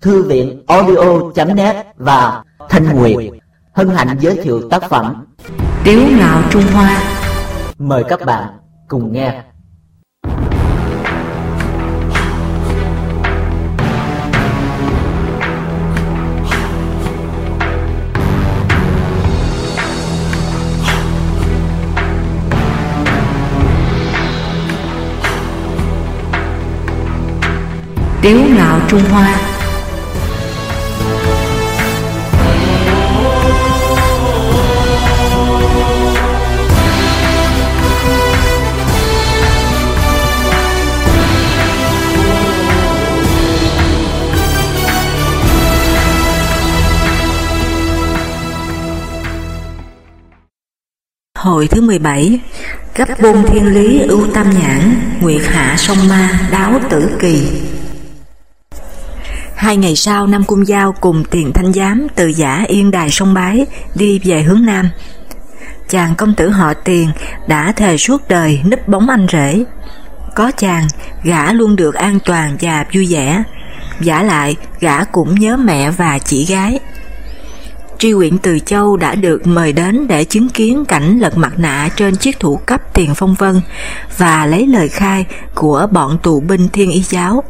Thư viện audio.net và Thanh Nguyệt hân hạnh giới thiệu tác phẩm Tiếu ngạo Trung Hoa. Mời các bạn cùng nghe. Tiếu ngạo Trung Hoa Hồi thứ 17 Gấp bôn thiên lý ưu tam nhãn Nguyệt hạ sông ma đáo tử kỳ Hai ngày sau Nam Cung Giao cùng tiền thanh giám từ giả yên đài sông Bái đi về hướng Nam. Chàng công tử họ tiền đã thề suốt đời nấp bóng anh rể. Có chàng, gã luôn được an toàn và vui vẻ. Giả lại, gã cũng nhớ mẹ và chị gái. Tri huyện Từ Châu đã được mời đến để chứng kiến cảnh lật mặt nạ trên chiếc thủ cấp tiền phong vân và lấy lời khai của bọn tù binh thiên y giáo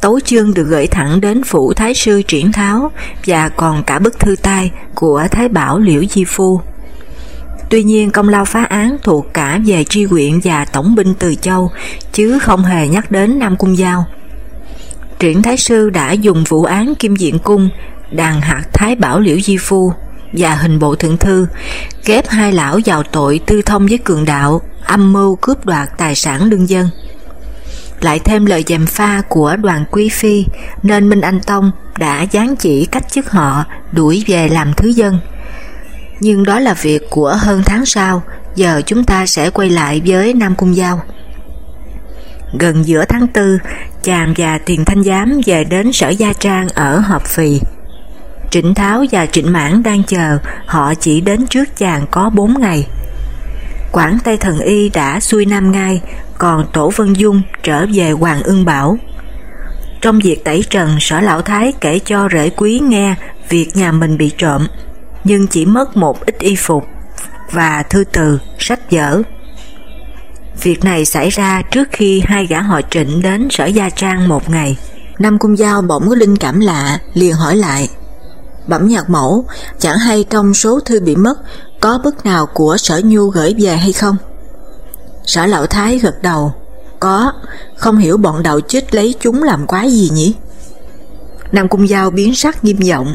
tấu chương được gửi thẳng đến phủ Thái sư triển tháo và còn cả bức thư tay của Thái Bảo Liễu Di Phu. Tuy nhiên công lao phá án thuộc cả về tri huyện và tổng binh Từ Châu, chứ không hề nhắc đến Nam Cung Giao. Triển Thái Sư đã dùng vụ án Kim Diện Cung, đàn hạt Thái Bảo Liễu Di Phu và hình bộ thượng thư, ghép hai lão vào tội tư thông với cường đạo, âm mưu cướp đoạt tài sản lương dân lại thêm lời dèm pha của đoàn quý phi nên Minh Anh Tông đã gián chỉ cách chức họ đuổi về làm thứ dân. Nhưng đó là việc của hơn tháng sau, giờ chúng ta sẽ quay lại với Nam Cung Giao. Gần giữa tháng tư, chàng và Tiền Thanh Giám về đến sở Gia Trang ở Hợp Phì. Trịnh Tháo và Trịnh Mãn đang chờ, họ chỉ đến trước chàng có 4 ngày. Quảng Tây Thần Y đã xuôi Nam Ngai, còn Tổ Vân Dung trở về Hoàng Ưng Bảo. Trong việc tẩy trần, sở lão thái kể cho rể quý nghe việc nhà mình bị trộm, nhưng chỉ mất một ít y phục và thư từ, sách vở. Việc này xảy ra trước khi hai gã họ trịnh đến sở Gia Trang một ngày. Nam Cung Giao bỗng có linh cảm lạ, liền hỏi lại. Bẩm nhạc mẫu, chẳng hay trong số thư bị mất có bức nào của sở nhu gửi về hay không? Sở lão thái gật đầu Có, không hiểu bọn đạo chích lấy chúng làm quái gì nhỉ? Nam Cung Giao biến sắc nghiêm giọng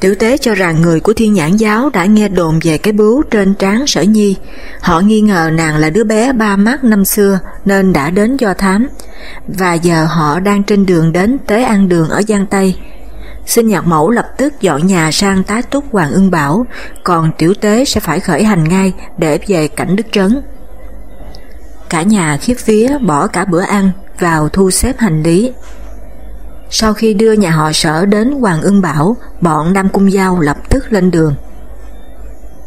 Tiểu tế cho rằng người của thiên nhãn giáo đã nghe đồn về cái bướu trên trán sở nhi. Họ nghi ngờ nàng là đứa bé ba mắt năm xưa nên đã đến do thám. Và giờ họ đang trên đường đến tới ăn đường ở Giang Tây. Xin nhạc mẫu lập tức dọn nhà sang tá túc Hoàng ưng bảo, còn tiểu tế sẽ phải khởi hành ngay để về cảnh đức trấn. Cả nhà khiếp vía bỏ cả bữa ăn vào thu xếp hành lý. Sau khi đưa nhà họ sở đến Hoàng Ưng Bảo, bọn Nam Cung Giao lập tức lên đường.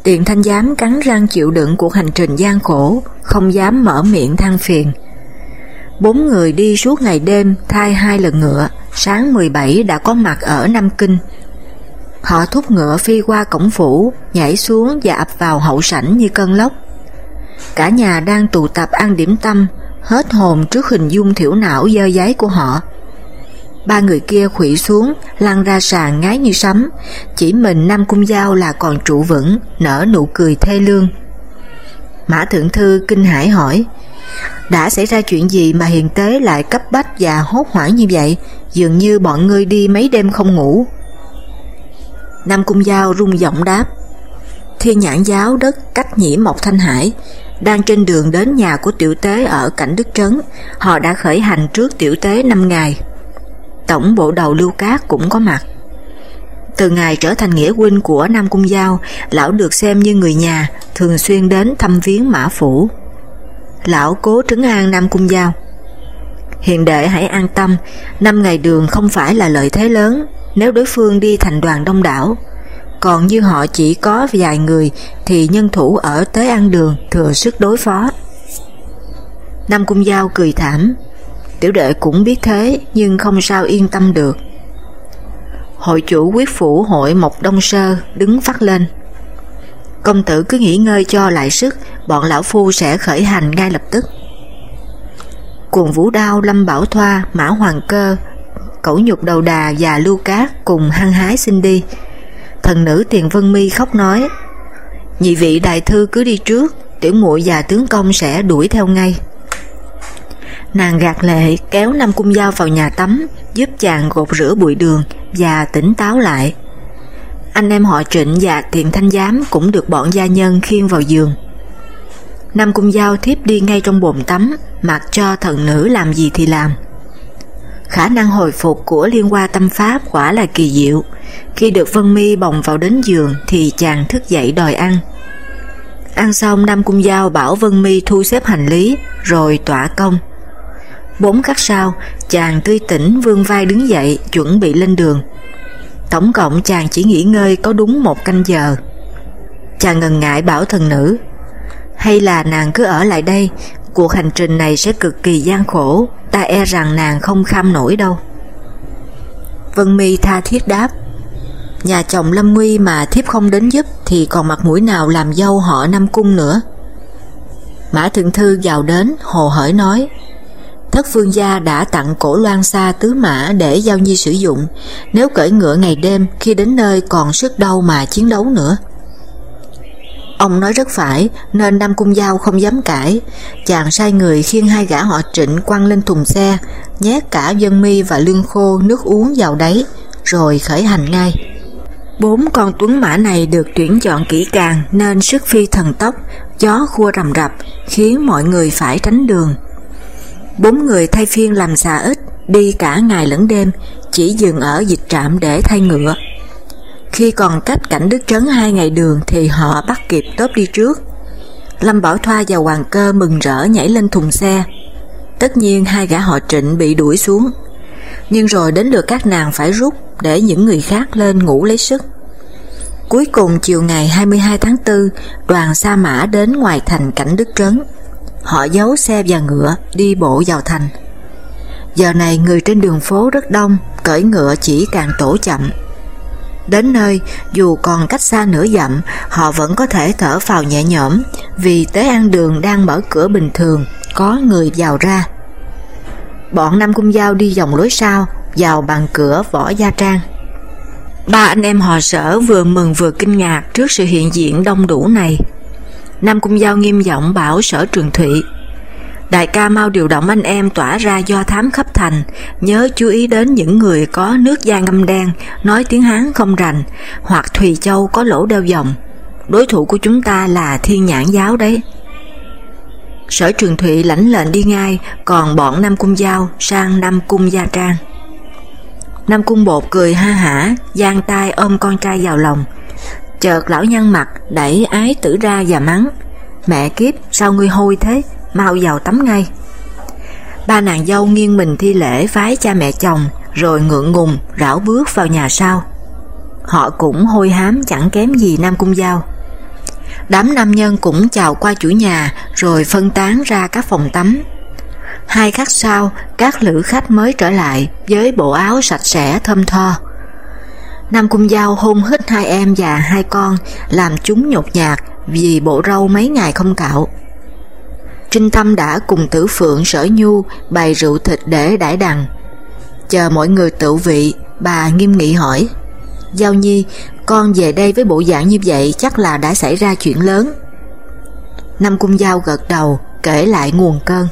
Tiện thanh giám cắn răng chịu đựng cuộc hành trình gian khổ, không dám mở miệng than phiền. Bốn người đi suốt ngày đêm thay hai lần ngựa, sáng 17 đã có mặt ở Nam Kinh. Họ thúc ngựa phi qua cổng phủ, nhảy xuống và ập vào hậu sảnh như cơn lốc. Cả nhà đang tụ tập ăn điểm tâm, hết hồn trước hình dung thiểu não dơ giấy của họ. Ba người kia khủy xuống, lăn ra sàn ngái như sấm, chỉ mình Nam Cung Giao là còn trụ vững, nở nụ cười thê lương. Mã Thượng Thư kinh hãi hỏi, đã xảy ra chuyện gì mà hiền tế lại cấp bách và hốt hoảng như vậy, dường như bọn ngươi đi mấy đêm không ngủ. Nam Cung Giao rung giọng đáp, Thiên nhãn giáo đất cách nhĩ Mộc Thanh Hải, đang trên đường đến nhà của tiểu tế ở cảnh Đức Trấn, họ đã khởi hành trước tiểu tế 5 ngày. Tổng bộ đầu Lưu Cát cũng có mặt. Từ ngày trở thành nghĩa huynh của Nam Cung Giao, lão được xem như người nhà, thường xuyên đến thăm viếng mã phủ. Lão cố trấn an Nam Cung Giao. Hiện đệ hãy an tâm, năm ngày đường không phải là lợi thế lớn nếu đối phương đi thành đoàn đông đảo còn như họ chỉ có vài người thì nhân thủ ở tới ăn đường thừa sức đối phó. Nam Cung Giao cười thảm, Tiểu đệ cũng biết thế nhưng không sao yên tâm được. Hội chủ quyết phủ hội Mộc Đông Sơ đứng phát lên. Công tử cứ nghỉ ngơi cho lại sức, bọn lão phu sẽ khởi hành ngay lập tức. Cuồng Vũ Đao, Lâm Bảo Thoa, Mã Hoàng Cơ, Cẩu Nhục Đầu Đà và Lưu Cát cùng hăng hái xin đi. Thần nữ Tiền Vân Mi khóc nói, nhị vị đại thư cứ đi trước, tiểu muội và tướng công sẽ đuổi theo ngay. Nàng gạt lệ kéo Nam Cung Giao vào nhà tắm, giúp chàng gột rửa bụi đường và tỉnh táo lại. Anh em họ Trịnh và Thiện Thanh Giám cũng được bọn gia nhân khiêng vào giường. Nam Cung Giao thiếp đi ngay trong bồn tắm, mặc cho thần nữ làm gì thì làm. Khả năng hồi phục của liên hoa tâm pháp quả là kỳ diệu. Khi được Vân Mi bồng vào đến giường thì chàng thức dậy đòi ăn. Ăn xong Nam Cung Giao bảo Vân Mi thu xếp hành lý rồi tỏa công. Bốn khắc sau, chàng tươi tỉnh vương vai đứng dậy chuẩn bị lên đường. Tổng cộng chàng chỉ nghỉ ngơi có đúng một canh giờ. Chàng ngần ngại bảo thần nữ hay là nàng cứ ở lại đây, cuộc hành trình này sẽ cực kỳ gian khổ, ta e rằng nàng không kham nổi đâu. Vân Mi tha thiết đáp, nhà chồng Lâm Nguy mà thiếp không đến giúp thì còn mặt mũi nào làm dâu họ Nam Cung nữa. Mã Thượng Thư vào đến, hồ hởi nói, Thất phương gia đã tặng cổ loan xa tứ mã để giao nhi sử dụng, nếu cởi ngựa ngày đêm khi đến nơi còn sức đâu mà chiến đấu nữa. Ông nói rất phải nên Nam Cung Giao không dám cãi, chàng sai người khiêng hai gã họ trịnh quăng lên thùng xe, nhét cả dân mi và lương khô nước uống vào đấy, rồi khởi hành ngay. Bốn con tuấn mã này được tuyển chọn kỹ càng nên sức phi thần tốc, gió khua rầm rập, khiến mọi người phải tránh đường. Bốn người thay phiên làm xà ít, đi cả ngày lẫn đêm, chỉ dừng ở dịch trạm để thay ngựa. Khi còn cách cảnh Đức Trấn hai ngày đường thì họ bắt kịp tốp đi trước. Lâm Bảo Thoa và Hoàng Cơ mừng rỡ nhảy lên thùng xe. Tất nhiên hai gã họ trịnh bị đuổi xuống. Nhưng rồi đến lượt các nàng phải rút để những người khác lên ngủ lấy sức. Cuối cùng chiều ngày 22 tháng 4, đoàn Sa Mã đến ngoài thành cảnh Đức Trấn. Họ giấu xe và ngựa đi bộ vào thành. Giờ này người trên đường phố rất đông, cởi ngựa chỉ càng tổ chậm. Đến nơi, dù còn cách xa nửa dặm, họ vẫn có thể thở phào nhẹ nhõm vì tế an đường đang mở cửa bình thường, có người vào ra. Bọn Nam Cung Giao đi vòng lối sau, vào bằng cửa võ gia trang. Ba anh em họ sở vừa mừng vừa kinh ngạc trước sự hiện diện đông đủ này. Nam Cung Giao nghiêm giọng bảo sở trường thụy Đại ca mau điều động anh em tỏa ra do thám khắp thành, nhớ chú ý đến những người có nước da ngâm đen, nói tiếng Hán không rành, hoặc Thùy Châu có lỗ đeo vòng. Đối thủ của chúng ta là thiên nhãn giáo đấy. Sở trường thụy lãnh lệnh đi ngay, còn bọn Nam Cung Giao sang Nam Cung Gia Trang. Nam Cung Bột cười ha hả, giang tay ôm con trai vào lòng. Chợt lão nhăn mặt, đẩy ái tử ra và mắng. Mẹ kiếp, sao ngươi hôi thế? Mau vào tắm ngay. Ba nàng dâu nghiêng mình thi lễ phái cha mẹ chồng, rồi ngượng ngùng rảo bước vào nhà sau. Họ cũng hôi hám chẳng kém gì Nam Cung Giao. Đám nam nhân cũng chào qua chủ nhà rồi phân tán ra các phòng tắm. Hai khắc sau, các lữ khách mới trở lại với bộ áo sạch sẽ thơm tho. Nam Cung Giao hôn hít hai em và hai con, làm chúng nhột nhạt vì bộ râu mấy ngày không cạo. Trinh Tâm đã cùng tử phượng sở nhu bày rượu thịt để đãi đằng. Chờ mọi người tự vị, bà nghiêm nghị hỏi, Giao Nhi, con về đây với bộ dạng như vậy chắc là đã xảy ra chuyện lớn. Năm cung Giao gật đầu, kể lại nguồn cơn.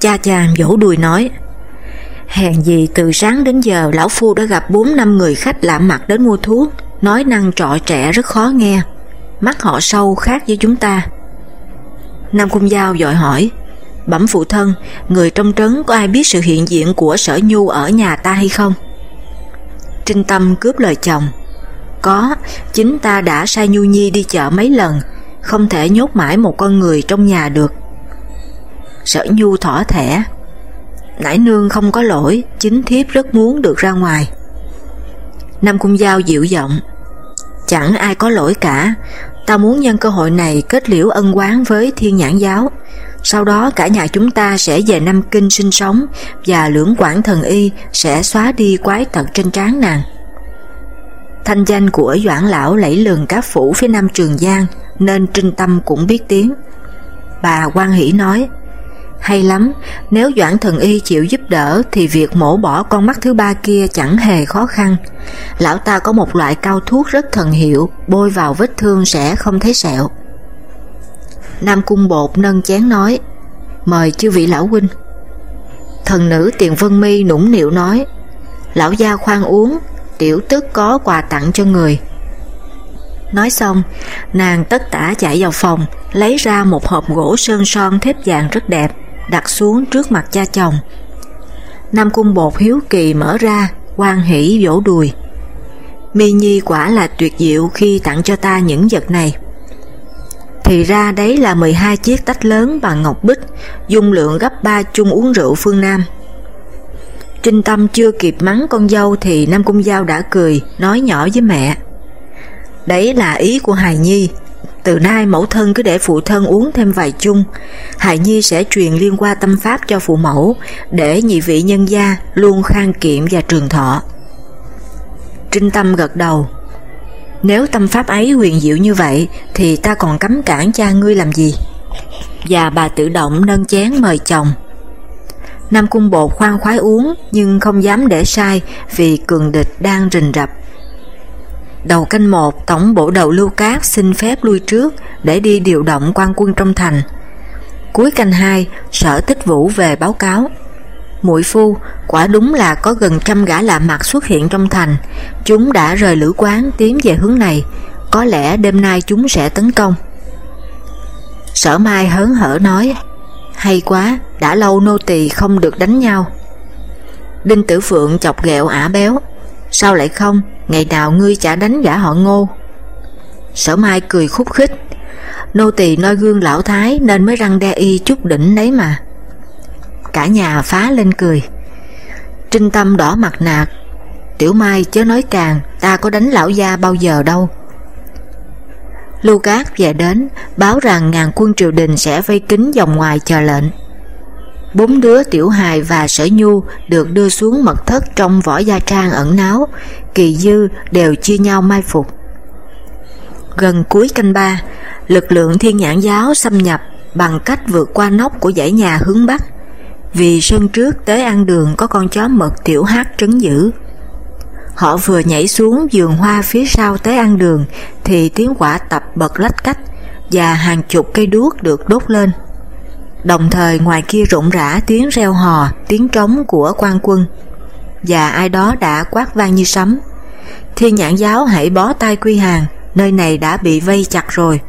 Cha chàng vỗ đùi nói, Hèn gì từ sáng đến giờ lão phu đã gặp 4 năm người khách lạ mặt đến mua thuốc, nói năng trọ trẻ rất khó nghe. Mắt họ sâu khác với chúng ta. Nam Cung Giao dội hỏi Bẩm phụ thân, người trong trấn có ai biết sự hiện diện của sở nhu ở nhà ta hay không? Trinh Tâm cướp lời chồng Có, chính ta đã sai Nhu Nhi đi chợ mấy lần Không thể nhốt mãi một con người trong nhà được Sở Nhu thỏ thẻ Nãy nương không có lỗi Chính thiếp rất muốn được ra ngoài Nam Cung Giao dịu giọng Chẳng ai có lỗi cả Ta muốn nhân cơ hội này kết liễu ân quán với thiên nhãn giáo. Sau đó cả nhà chúng ta sẽ về Nam Kinh sinh sống và lưỡng quản thần y sẽ xóa đi quái tật trên trán nàng. Thanh danh của Doãn Lão lẫy lừng các phủ phía nam Trường Giang nên Trinh Tâm cũng biết tiếng. Bà quan hỷ nói, hay lắm, nếu Doãn Thần Y chịu giúp đỡ thì việc mổ bỏ con mắt thứ ba kia chẳng hề khó khăn. Lão ta có một loại cao thuốc rất thần hiệu, bôi vào vết thương sẽ không thấy sẹo. Nam Cung Bột nâng chén nói, mời chư vị lão huynh. Thần nữ Tiền Vân Mi nũng nịu nói, lão gia khoan uống, tiểu tức có quà tặng cho người. Nói xong, nàng tất tả chạy vào phòng, lấy ra một hộp gỗ sơn son thép vàng rất đẹp, đặt xuống trước mặt cha chồng. Nam cung bột hiếu kỳ mở ra, quan hỷ vỗ đùi. Mi Nhi quả là tuyệt diệu khi tặng cho ta những vật này. Thì ra đấy là 12 chiếc tách lớn bằng ngọc bích, dung lượng gấp 3 chung uống rượu phương Nam. Trinh Tâm chưa kịp mắng con dâu thì Nam Cung Giao đã cười, nói nhỏ với mẹ. Đấy là ý của Hài Nhi, từ nay mẫu thân cứ để phụ thân uống thêm vài chung, Hài Nhi sẽ truyền liên qua tâm pháp cho phụ mẫu, để nhị vị nhân gia luôn khang kiệm và trường thọ. Trinh Tâm gật đầu. Nếu tâm pháp ấy huyền diệu như vậy, thì ta còn cấm cản cha ngươi làm gì? Và bà tự động nâng chén mời chồng. Nam Cung Bột khoan khoái uống nhưng không dám để sai vì cường địch đang rình rập. Đầu canh một, tổng bộ đầu Lưu Cát xin phép lui trước để đi điều động quan quân trong thành. Cuối canh hai, sở tích vũ về báo cáo. Muội phu, quả đúng là có gần trăm gã lạ mặt xuất hiện trong thành. Chúng đã rời lữ quán tiến về hướng này. Có lẽ đêm nay chúng sẽ tấn công. Sở Mai hớn hở nói, hay quá, đã lâu nô tỳ không được đánh nhau. Đinh Tử Phượng chọc ghẹo ả béo, sao lại không, ngày nào ngươi chả đánh gã họ ngô. Sở Mai cười khúc khích, nô tỳ noi gương lão thái nên mới răng đe y chút đỉnh đấy mà. Cả nhà phá lên cười. Trinh Tâm đỏ mặt nạt, Tiểu Mai chớ nói càng, ta có đánh lão gia bao giờ đâu. Lưu Cát về đến, báo rằng ngàn quân triều đình sẽ vây kín vòng ngoài chờ lệnh. Bốn đứa Tiểu Hài và Sở Nhu được đưa xuống mật thất trong võ gia trang ẩn náu, Kỳ Dư đều chia nhau mai phục. Gần cuối canh ba, lực lượng thiên nhãn giáo xâm nhập bằng cách vượt qua nóc của dãy nhà hướng Bắc, vì sân trước tới ăn đường có con chó mật tiểu hát trấn giữ. Họ vừa nhảy xuống vườn hoa phía sau tới ăn đường thì tiếng quả tập bật lách cách và hàng chục cây đuốc được đốt lên. Đồng thời ngoài kia rụng rã tiếng reo hò, tiếng trống của quan quân và ai đó đã quát vang như sấm. Thiên nhãn giáo hãy bó tay quy hàng, nơi này đã bị vây chặt rồi.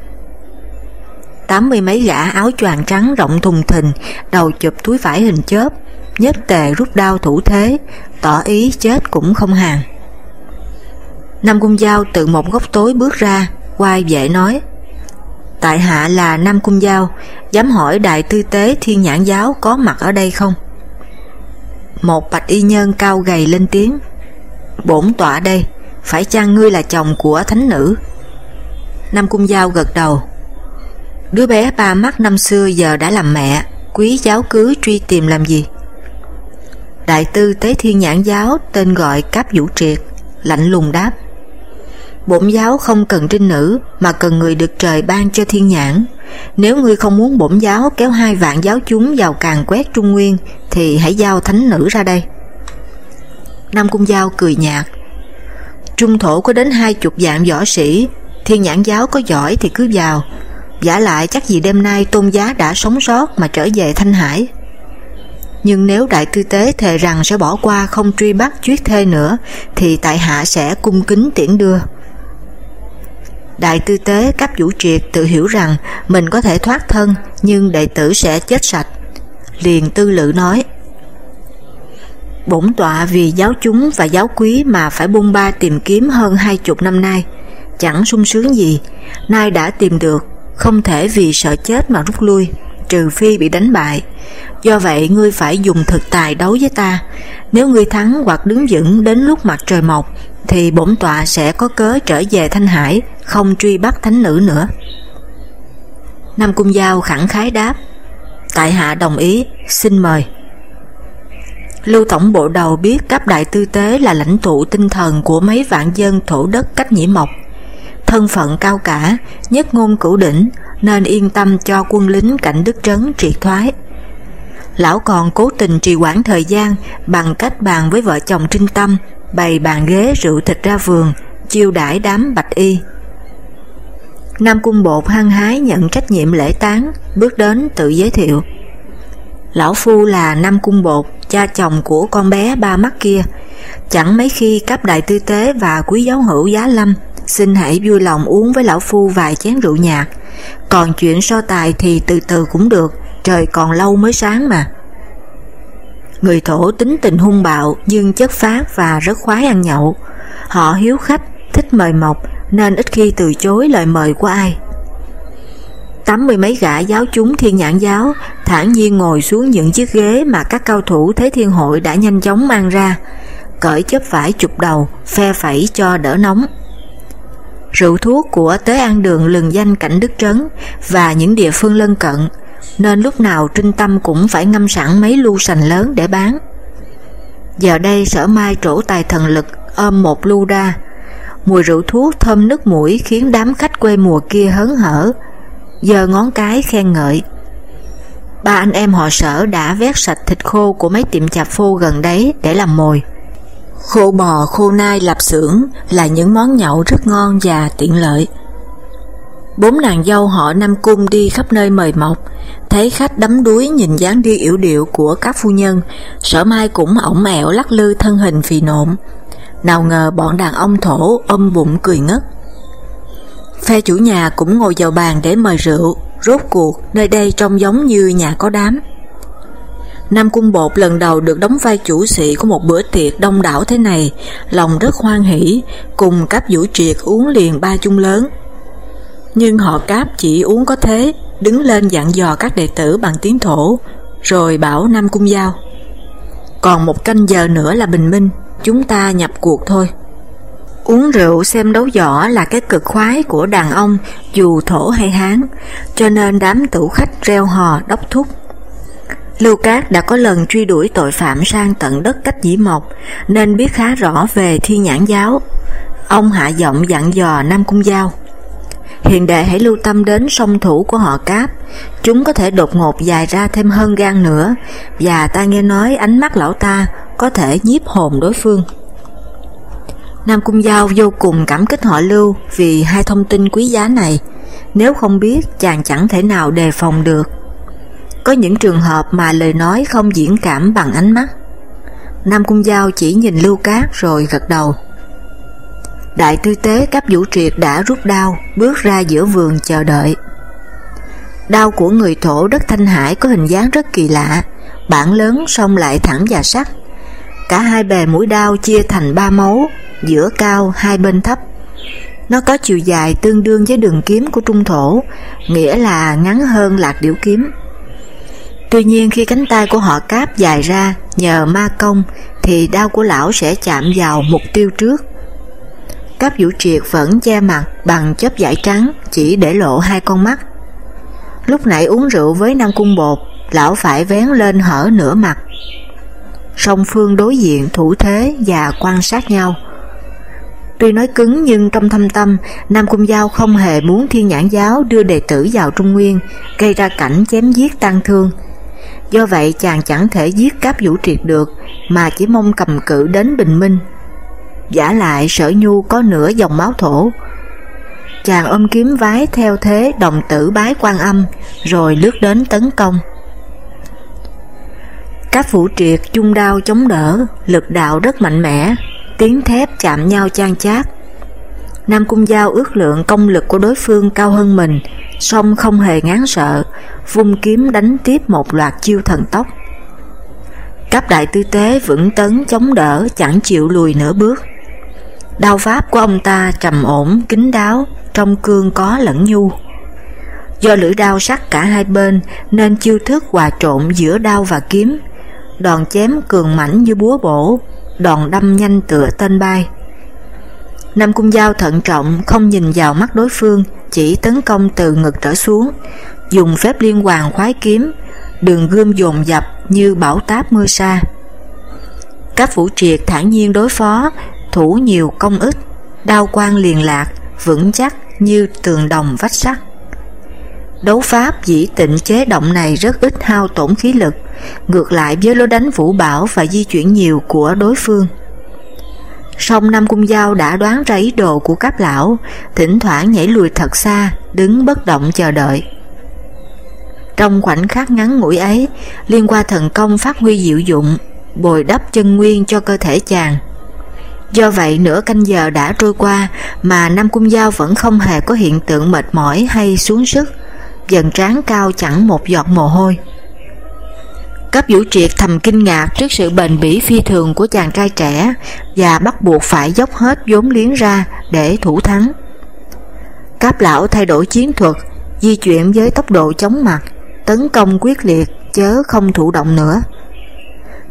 Tám mươi mấy gã áo choàng trắng rộng thùng thình, đầu chụp túi vải hình chớp, nhất tề rút đao thủ thế, tỏ ý chết cũng không hàng. Nam Cung Giao từ một góc tối bước ra, quay vệ nói Tại hạ là Nam Cung Giao, dám hỏi Đại Tư Tế Thiên Nhãn Giáo có mặt ở đây không? Một bạch y nhân cao gầy lên tiếng Bổn tọa đây, phải chăng ngươi là chồng của thánh nữ? Nam Cung Giao gật đầu Đứa bé ba mắt năm xưa giờ đã làm mẹ, quý giáo cứ truy tìm làm gì? Đại tư Tế Thiên Nhãn Giáo tên gọi Cáp Vũ Triệt, lạnh lùng đáp Bổn giáo không cần trinh nữ mà cần người được trời ban cho thiên nhãn. Nếu ngươi không muốn bổn giáo kéo hai vạn giáo chúng vào càng quét Trung Nguyên thì hãy giao thánh nữ ra đây. Nam Cung Giao cười nhạt. Trung thổ có đến hai chục vạn võ sĩ, thiên nhãn giáo có giỏi thì cứ vào. Giả lại chắc gì đêm nay tôn giá đã sống sót mà trở về Thanh Hải. Nhưng nếu đại tư tế thề rằng sẽ bỏ qua không truy bắt chuyết thê nữa thì tại hạ sẽ cung kính tiễn đưa. Đại tư tế cấp vũ triệt tự hiểu rằng mình có thể thoát thân nhưng đệ tử sẽ chết sạch. Liền tư lự nói Bổn tọa vì giáo chúng và giáo quý mà phải bung ba tìm kiếm hơn hai chục năm nay. Chẳng sung sướng gì, nay đã tìm được, không thể vì sợ chết mà rút lui, trừ phi bị đánh bại. Do vậy ngươi phải dùng thực tài đấu với ta, nếu ngươi thắng hoặc đứng vững đến lúc mặt trời mọc, thì bổn tọa sẽ có cớ trở về Thanh Hải, không truy bắt thánh nữ nữa. Nam Cung Giao khẳng khái đáp, tại hạ đồng ý, xin mời. Lưu Tổng Bộ Đầu biết cấp đại tư tế là lãnh tụ tinh thần của mấy vạn dân thổ đất cách nhĩ mộc. Thân phận cao cả, nhất ngôn cửu đỉnh, nên yên tâm cho quân lính cảnh đức trấn triệt thoái. Lão còn cố tình trì hoãn thời gian bằng cách bàn với vợ chồng Trinh Tâm, bày bàn ghế rượu thịt ra vườn, chiêu đãi đám bạch y. Nam Cung Bột hăng hái nhận trách nhiệm lễ tán, bước đến tự giới thiệu. Lão Phu là Nam Cung Bột, cha chồng của con bé ba mắt kia. Chẳng mấy khi cấp đại tư tế và quý giáo hữu giá lâm, xin hãy vui lòng uống với Lão Phu vài chén rượu nhạt. Còn chuyện so tài thì từ từ cũng được, trời còn lâu mới sáng mà. Người thổ tính tình hung bạo nhưng chất phát và rất khoái ăn nhậu. Họ hiếu khách, thích mời mọc nên ít khi từ chối lời mời của ai. Tám mươi mấy gã giáo chúng thiên nhãn giáo thản nhiên ngồi xuống những chiếc ghế mà các cao thủ Thế Thiên Hội đã nhanh chóng mang ra, cởi chớp vải chụp đầu, phe phẩy cho đỡ nóng. Rượu thuốc của Tế An Đường lừng danh cảnh Đức Trấn và những địa phương lân cận, nên lúc nào Trinh Tâm cũng phải ngâm sẵn mấy lu sành lớn để bán. Giờ đây sở mai trổ tài thần lực ôm một lu ra, mùi rượu thuốc thơm nước mũi khiến đám khách quê mùa kia hớn hở, giờ ngón cái khen ngợi. Ba anh em họ sở đã vét sạch thịt khô của mấy tiệm chạp phô gần đấy để làm mồi. Khô bò, khô nai, lạp xưởng là những món nhậu rất ngon và tiện lợi. Bốn nàng dâu họ Nam Cung đi khắp nơi mời mọc, thấy khách đắm đuối nhìn dáng đi yểu điệu của các phu nhân, sở mai cũng ổng ẹo lắc lư thân hình phì nộm. Nào ngờ bọn đàn ông thổ ôm bụng cười ngất. Phe chủ nhà cũng ngồi vào bàn để mời rượu, rốt cuộc nơi đây trông giống như nhà có đám. Nam Cung Bột lần đầu được đóng vai chủ sĩ của một bữa tiệc đông đảo thế này, lòng rất hoan hỷ, cùng cấp vũ triệt uống liền ba chung lớn. Nhưng họ cáp chỉ uống có thế, đứng lên dặn dò các đệ tử bằng tiếng thổ, rồi bảo Nam Cung Giao. Còn một canh giờ nữa là bình minh, chúng ta nhập cuộc thôi. Uống rượu xem đấu võ là cái cực khoái của đàn ông dù thổ hay hán, cho nên đám tủ khách reo hò đốc thúc. Lưu Cát đã có lần truy đuổi tội phạm sang tận đất cách dĩ mộc nên biết khá rõ về thiên nhãn giáo. Ông hạ giọng dặn dò Nam Cung Giao. Hiện đệ hãy lưu tâm đến song thủ của họ Cáp, chúng có thể đột ngột dài ra thêm hơn gan nữa, và ta nghe nói ánh mắt lão ta có thể nhiếp hồn đối phương. Nam Cung Giao vô cùng cảm kích họ Lưu vì hai thông tin quý giá này, nếu không biết chàng chẳng thể nào đề phòng được. Có những trường hợp mà lời nói không diễn cảm bằng ánh mắt. Nam Cung Giao chỉ nhìn Lưu Cát rồi gật đầu. Đại tư tế cấp vũ triệt đã rút đao, bước ra giữa vườn chờ đợi. Đao của người thổ đất Thanh Hải có hình dáng rất kỳ lạ, bản lớn song lại thẳng và sắc. Cả hai bề mũi đao chia thành ba mấu, giữa cao, hai bên thấp. Nó có chiều dài tương đương với đường kiếm của trung thổ, nghĩa là ngắn hơn lạc điểu kiếm. Tuy nhiên khi cánh tay của họ cáp dài ra nhờ ma công thì đao của lão sẽ chạm vào mục tiêu trước. Cáp vũ triệt vẫn che mặt bằng chớp vải trắng chỉ để lộ hai con mắt. Lúc nãy uống rượu với Nam Cung Bột, lão phải vén lên hở nửa mặt. Song phương đối diện thủ thế và quan sát nhau. Tuy nói cứng nhưng trong thâm tâm, Nam Cung Giao không hề muốn thiên nhãn giáo đưa đệ tử vào Trung Nguyên, gây ra cảnh chém giết tăng thương. Do vậy chàng chẳng thể giết cáp vũ triệt được, mà chỉ mong cầm cự đến bình minh. Giả lại sở nhu có nửa dòng máu thổ. Chàng ôm kiếm vái theo thế đồng tử bái quan âm, rồi lướt đến tấn công. Các vũ triệt chung đao chống đỡ, lực đạo rất mạnh mẽ, tiếng thép chạm nhau chan chát. Nam Cung Giao ước lượng công lực của đối phương cao hơn mình, song không hề ngán sợ, vung kiếm đánh tiếp một loạt chiêu thần tốc. các đại tư tế vững tấn chống đỡ chẳng chịu lùi nửa bước. Đao pháp của ông ta trầm ổn, kín đáo, trong cương có lẫn nhu. Do lưỡi đao sắc cả hai bên nên chiêu thức hòa trộn giữa đao và kiếm, đòn chém cường mãnh như búa bổ, đòn đâm nhanh tựa tên bay. Nam Cung Giao thận trọng không nhìn vào mắt đối phương, chỉ tấn công từ ngực trở xuống, dùng phép liên hoàn khoái kiếm, đường gươm dồn dập như bão táp mưa sa. Các vũ triệt thản nhiên đối phó, thủ nhiều công ích, đao quang liền lạc, vững chắc như tường đồng vách sắt. Đấu pháp dĩ tịnh chế động này rất ít hao tổn khí lực, ngược lại với lối đánh vũ bảo và di chuyển nhiều của đối phương. Song Nam Cung Giao đã đoán ra ý đồ của các lão, thỉnh thoảng nhảy lùi thật xa, đứng bất động chờ đợi. Trong khoảnh khắc ngắn ngủi ấy, liên qua thần công phát huy diệu dụng, bồi đắp chân nguyên cho cơ thể chàng. Do vậy nửa canh giờ đã trôi qua mà Nam Cung Giao vẫn không hề có hiện tượng mệt mỏi hay xuống sức, dần trán cao chẳng một giọt mồ hôi. Cấp vũ triệt thầm kinh ngạc trước sự bền bỉ phi thường của chàng trai trẻ và bắt buộc phải dốc hết vốn liếng ra để thủ thắng. Cáp lão thay đổi chiến thuật, di chuyển với tốc độ chóng mặt, tấn công quyết liệt chớ không thụ động nữa.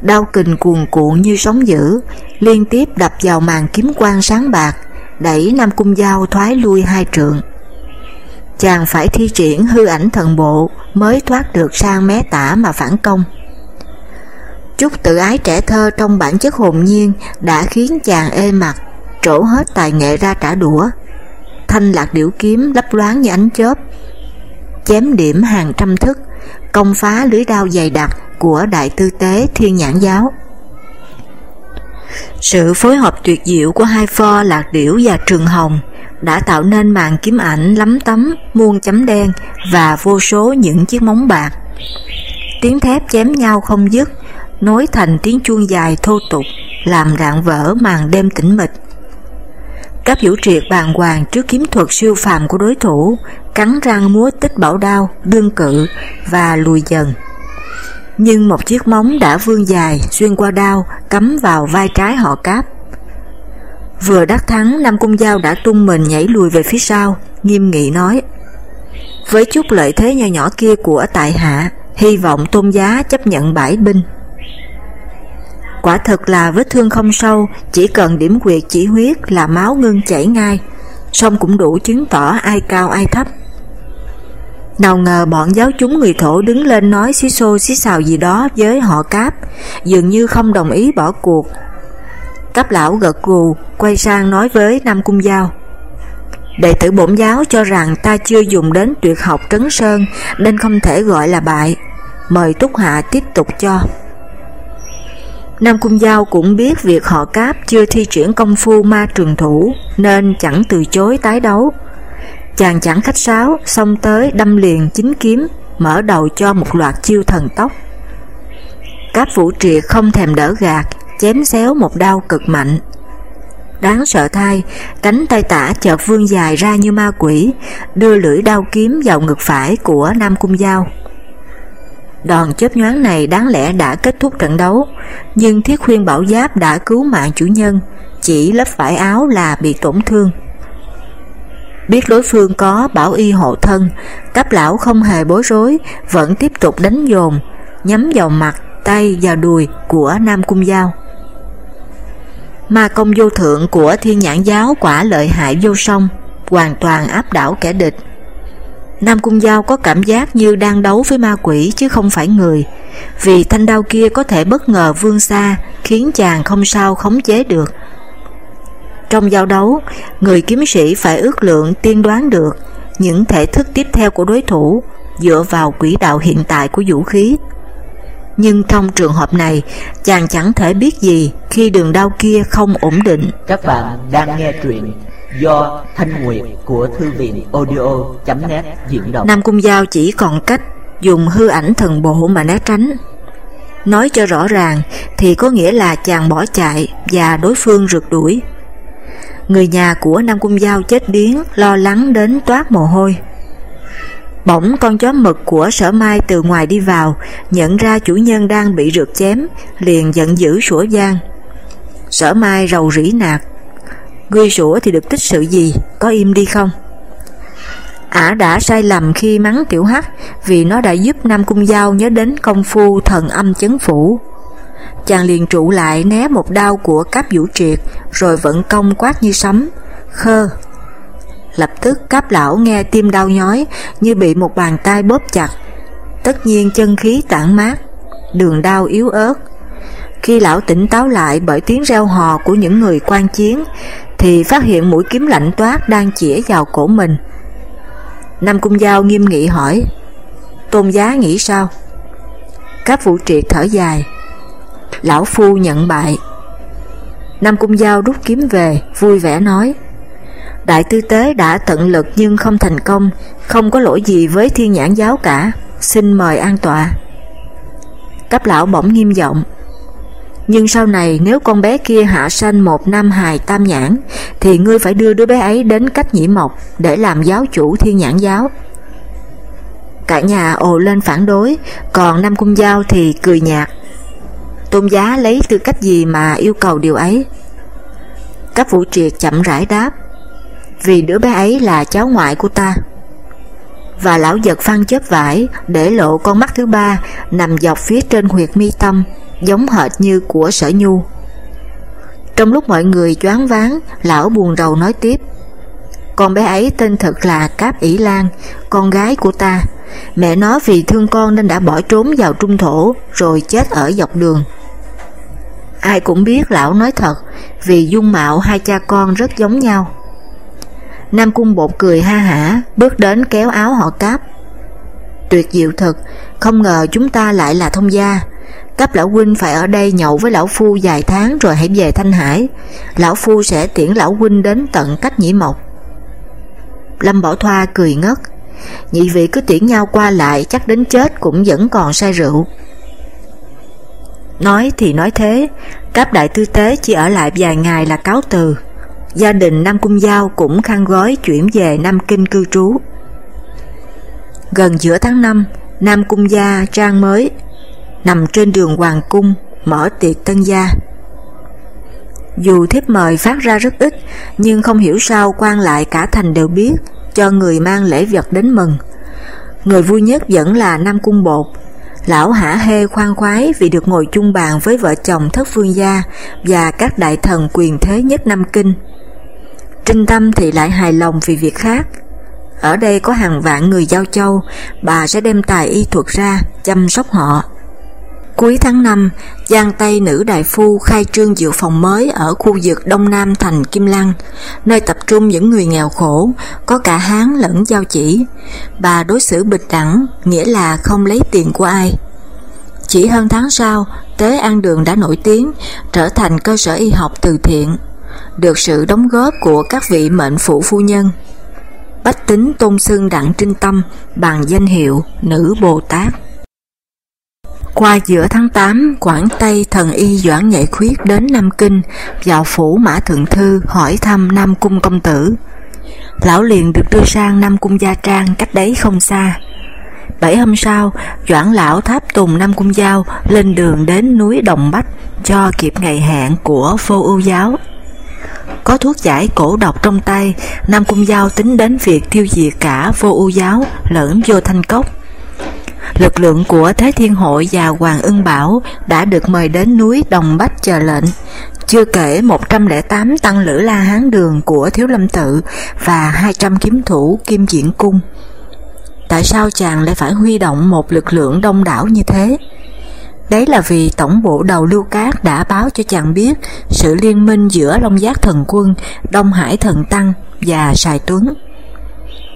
Đau kình cuồn cuộn như sóng dữ, liên tiếp đập vào màn kiếm quang sáng bạc, đẩy Nam Cung Giao thoái lui hai trượng. Chàng phải thi triển hư ảnh thần bộ mới thoát được sang mé tả mà phản công. Chút tự ái trẻ thơ trong bản chất hồn nhiên đã khiến chàng ê mặt, trổ hết tài nghệ ra trả đũa. Thanh lạc điểu kiếm lấp loáng như ánh chớp, chém điểm hàng trăm thức, công phá lưới đao dày đặc của đại tư tế thiên nhãn giáo. Sự phối hợp tuyệt diệu của hai pho lạc điểu và trường hồng đã tạo nên màn kiếm ảnh lắm tấm, muôn chấm đen và vô số những chiếc móng bạc. Tiếng thép chém nhau không dứt, nối thành tiếng chuông dài thô tục, làm rạng vỡ màn đêm tĩnh mịch. Các vũ triệt bàng hoàng trước kiếm thuật siêu phàm của đối thủ, cắn răng múa tích bảo đao, đương cự và lùi dần. Nhưng một chiếc móng đã vươn dài xuyên qua đao, cắm vào vai trái họ cáp. Vừa đắc thắng, Nam Cung Giao đã tung mình nhảy lùi về phía sau, nghiêm nghị nói Với chút lợi thế nhỏ nhỏ kia của tại hạ, hy vọng tôn giá chấp nhận bãi binh. Quả thật là vết thương không sâu, chỉ cần điểm quyệt chỉ huyết là máu ngưng chảy ngay, song cũng đủ chứng tỏ ai cao ai thấp. Nào ngờ bọn giáo chúng người thổ đứng lên nói xí xô xí xào gì đó với họ cáp, dường như không đồng ý bỏ cuộc. Cáp lão gật gù, quay sang nói với Nam Cung Giao. Đệ tử bổn giáo cho rằng ta chưa dùng đến tuyệt học trấn sơn nên không thể gọi là bại. Mời Túc Hạ tiếp tục cho. Nam Cung Giao cũng biết việc họ cáp chưa thi triển công phu ma trường thủ nên chẳng từ chối tái đấu. Chàng chẳng khách sáo, xông tới đâm liền chính kiếm, mở đầu cho một loạt chiêu thần tốc. Cáp vũ triệt không thèm đỡ gạt, chém xéo một đao cực mạnh. Đáng sợ thay, cánh tay tả chợt vươn dài ra như ma quỷ, đưa lưỡi đao kiếm vào ngực phải của Nam Cung Giao. Đòn chớp nhoáng này đáng lẽ đã kết thúc trận đấu, nhưng thiết khuyên bảo giáp đã cứu mạng chủ nhân, chỉ lớp vải áo là bị tổn thương. Biết đối phương có bảo y hộ thân, cấp lão không hề bối rối, vẫn tiếp tục đánh dồn, nhắm vào mặt, tay và đùi của Nam Cung Giao. Ma công vô thượng của thiên nhãn giáo quả lợi hại vô song, hoàn toàn áp đảo kẻ địch. Nam Cung Giao có cảm giác như đang đấu với ma quỷ chứ không phải người, vì thanh đao kia có thể bất ngờ vươn xa khiến chàng không sao khống chế được. Trong giao đấu, người kiếm sĩ phải ước lượng tiên đoán được những thể thức tiếp theo của đối thủ dựa vào quỹ đạo hiện tại của vũ khí. Nhưng trong trường hợp này, chàng chẳng thể biết gì khi đường đao kia không ổn định. Các bạn đang nghe truyện do Thanh Nguyệt của Thư viện audio.net diễn đọc. Nam Cung Giao chỉ còn cách dùng hư ảnh thần bộ mà né tránh. Nói cho rõ ràng thì có nghĩa là chàng bỏ chạy và đối phương rượt đuổi. Người nhà của Nam Cung Giao chết điếng lo lắng đến toát mồ hôi. Bỗng con chó mực của sở mai từ ngoài đi vào, nhận ra chủ nhân đang bị rượt chém, liền giận dữ sủa gian. Sở mai rầu rỉ nạt, Ngươi sủa thì được tích sự gì, có im đi không? Ả đã sai lầm khi mắng tiểu hắc vì nó đã giúp Nam Cung Giao nhớ đến công phu thần âm chấn phủ. Chàng liền trụ lại né một đao của cáp vũ triệt rồi vận công quát như sấm, Khơ! Lập tức cáp lão nghe tim đau nhói như bị một bàn tay bóp chặt. Tất nhiên chân khí tản mát Đường đau yếu ớt. Khi lão tỉnh táo lại bởi tiếng reo hò của những người quan chiến Thì phát hiện mũi kiếm lạnh toát đang chĩa vào cổ mình. Nam Cung Giao nghiêm nghị hỏi Tôn giá nghĩ sao? Các vụ triệt thở dài Lão Phu nhận bại. Nam Cung Giao rút kiếm về, Vui vẻ nói, Đại tư tế đã tận lực nhưng không thành công, Không có lỗi gì với thiên nhãn giáo cả. Xin mời an tọa. Cấp lão bỗng nghiêm giọng, Nhưng sau này nếu con bé kia hạ sanh một năm hài tam nhãn, Thì ngươi phải đưa đứa bé ấy đến cách nhĩ mộc Để làm giáo chủ thiên nhãn giáo. Cả nhà ồ lên phản đối, Còn Nam Cung Giao thì cười nhạt Tôn giá lấy tư cách gì mà yêu cầu điều ấy? Các vũ triệt chậm rãi đáp, Vì đứa bé ấy là cháu ngoại của ta. Và lão giật phăng chớp vải, Để lộ con mắt thứ ba, Nằm dọc phía trên huyệt mi tâm, Giống hệt như của sở nhu. Trong lúc mọi người choáng váng, Lão buồn rầu nói tiếp, Con bé ấy tên thật là Cáp ỷ Lan, Con gái của ta. Mẹ nó vì thương con nên đã bỏ trốn vào trung thổ, Rồi chết ở dọc đường. Ai cũng biết lão nói thật, Vì dung mạo hai cha con rất giống nhau. Nam Cung Bột cười ha hả, Bước đến kéo áo họ cáp. Tuyệt diệu thật, Không ngờ chúng ta lại là thông gia. Cấp lão huynh phải ở đây nhậu với lão phu vài tháng rồi hãy về Thanh Hải. Lão phu sẽ tiễn lão huynh đến tận cách nhĩ mộc. Lâm Bảo Thoa cười ngất. Nhị vị cứ tiễn nhau qua lại, chắc đến chết cũng vẫn còn say rượu. Nói thì nói thế, các đại tư tế chỉ ở lại vài ngày là cáo từ. Gia đình Nam Cung Giao cũng khăn gói chuyển về Nam Kinh cư trú. Gần giữa tháng 5, Nam Cung Gia trang mới, nằm trên đường Hoàng Cung, mở tiệc tân gia. Dù thiếp mời phát ra rất ít, nhưng không hiểu sao quan lại cả thành đều biết, cho người mang lễ vật đến mừng. Người vui nhất vẫn là Nam Cung Bột, Lão hả hê khoan khoái vì được ngồi chung bàn với vợ chồng thất phương gia và các đại thần quyền thế nhất Nam Kinh. Trinh Tâm thì lại hài lòng vì việc khác. Ở đây có hàng vạn người giao châu, bà sẽ đem tài y thuật ra, chăm sóc họ. Cuối tháng 5, Giang Tây Nữ Đại Phu khai trương dược phòng mới ở khu vực Đông Nam thành Kim Lăng, nơi tập trung những người nghèo khổ, có cả Hán lẫn giao chỉ. Bà đối xử bình đẳng, nghĩa là không lấy tiền của ai. Chỉ hơn tháng sau, Tế An Đường đã nổi tiếng, trở thành cơ sở y học từ thiện, được sự đóng góp của các vị mệnh phụ phu nhân. Bách tính tôn xưng Đặng Trinh Tâm bằng danh hiệu Nữ Bồ Tát. Qua giữa tháng 8, Quảng Tây thần y Doãn Nhạy Khuyết đến Nam Kinh, vào phủ Mã Thượng Thư hỏi thăm Nam Cung Công Tử. Lão liền được đưa sang Nam Cung Gia Trang cách đấy không xa. Bảy hôm sau, Doãn Lão tháp tùng Nam Cung Giao lên đường đến núi Đồng Bách cho kịp ngày hẹn của vô ưu giáo. Có thuốc giải cổ độc trong tay, Nam Cung Giao tính đến việc tiêu diệt cả vô ưu giáo lẫn vô thanh cốc lực lượng của Thế Thiên Hội và Hoàng Ưng Bảo đã được mời đến núi Đồng Bách chờ lệnh. Chưa kể 108 tăng lữ la hán đường của Thiếu Lâm Tự và 200 kiếm thủ Kim Diễn Cung. Tại sao chàng lại phải huy động một lực lượng đông đảo như thế? Đấy là vì tổng bộ đầu Lưu Cát đã báo cho chàng biết sự liên minh giữa Long Giác Thần Quân, Đông Hải Thần Tăng và Sài Tuấn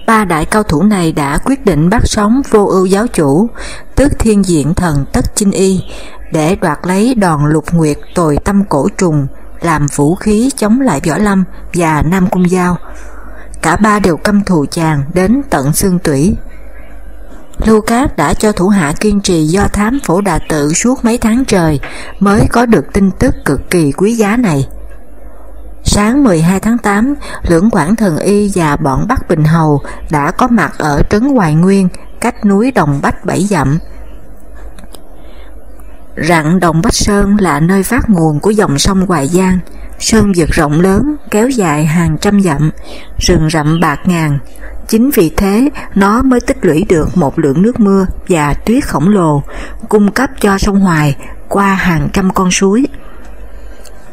ba đại cao thủ này đã quyết định bắt sống vô ưu giáo chủ, tức thiên diện thần tất chinh y, để đoạt lấy đòn lục nguyệt tồi tâm cổ trùng làm vũ khí chống lại võ lâm và nam cung giao. Cả ba đều căm thù chàng đến tận xương tủy. Lưu Cát đã cho thủ hạ kiên trì do thám phổ đà tự suốt mấy tháng trời mới có được tin tức cực kỳ quý giá này. Sáng 12 tháng 8, lưỡng quản thần y và bọn Bắc Bình Hầu đã có mặt ở trấn Hoài Nguyên, cách núi Đồng Bách bảy dặm. Rặng Đồng Bách Sơn là nơi phát nguồn của dòng sông Hoài Giang, sơn vực rộng lớn, kéo dài hàng trăm dặm, rừng rậm bạc ngàn. Chính vì thế, nó mới tích lũy được một lượng nước mưa và tuyết khổng lồ, cung cấp cho sông Hoài qua hàng trăm con suối.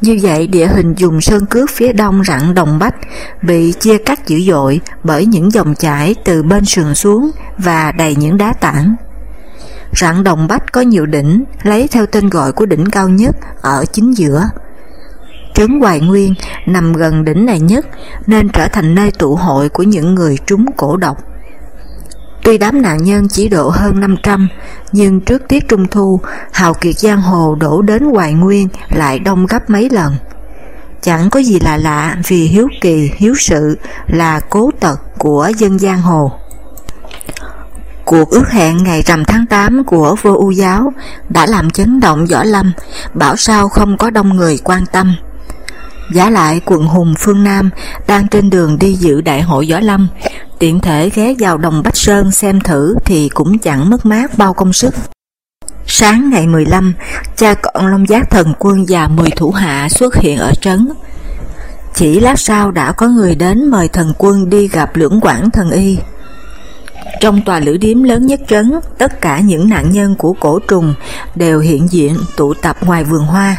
Như vậy địa hình dùng sơn cước phía đông rặng Đồng Bách, bị chia cắt dữ dội bởi những dòng chảy từ bên sườn xuống và đầy những đá tảng. Rặng Đồng Bách có nhiều đỉnh, lấy theo tên gọi của đỉnh cao nhất ở chính giữa. Trấn Hoài Nguyên nằm gần đỉnh này nhất, nên trở thành nơi tụ hội của những người trúng cổ độc. Tuy đám nạn nhân chỉ độ hơn 500, nhưng trước tiết trung thu, hào kiệt giang hồ đổ đến Hoài Nguyên lại đông gấp mấy lần. Chẳng có gì là lạ vì hiếu kỳ, hiếu sự là cố tật của dân giang hồ. Cuộc ước hẹn ngày rằm tháng 8 của vua U giáo đã làm chấn động võ lâm, bảo sao không có đông người quan tâm. Giả lại quận Hùng phương Nam đang trên đường đi dự đại hội võ lâm, tiện thể ghé vào đồng Bách Sơn xem thử thì cũng chẳng mất mát bao công sức. Sáng ngày 15, cha con Long Giác Thần Quân và 10 thủ hạ xuất hiện ở trấn. Chỉ lát sau đã có người đến mời thần quân đi gặp lưỡng quản thần y. Trong tòa lữ điếm lớn nhất trấn, tất cả những nạn nhân của cổ trùng đều hiện diện tụ tập ngoài vườn hoa.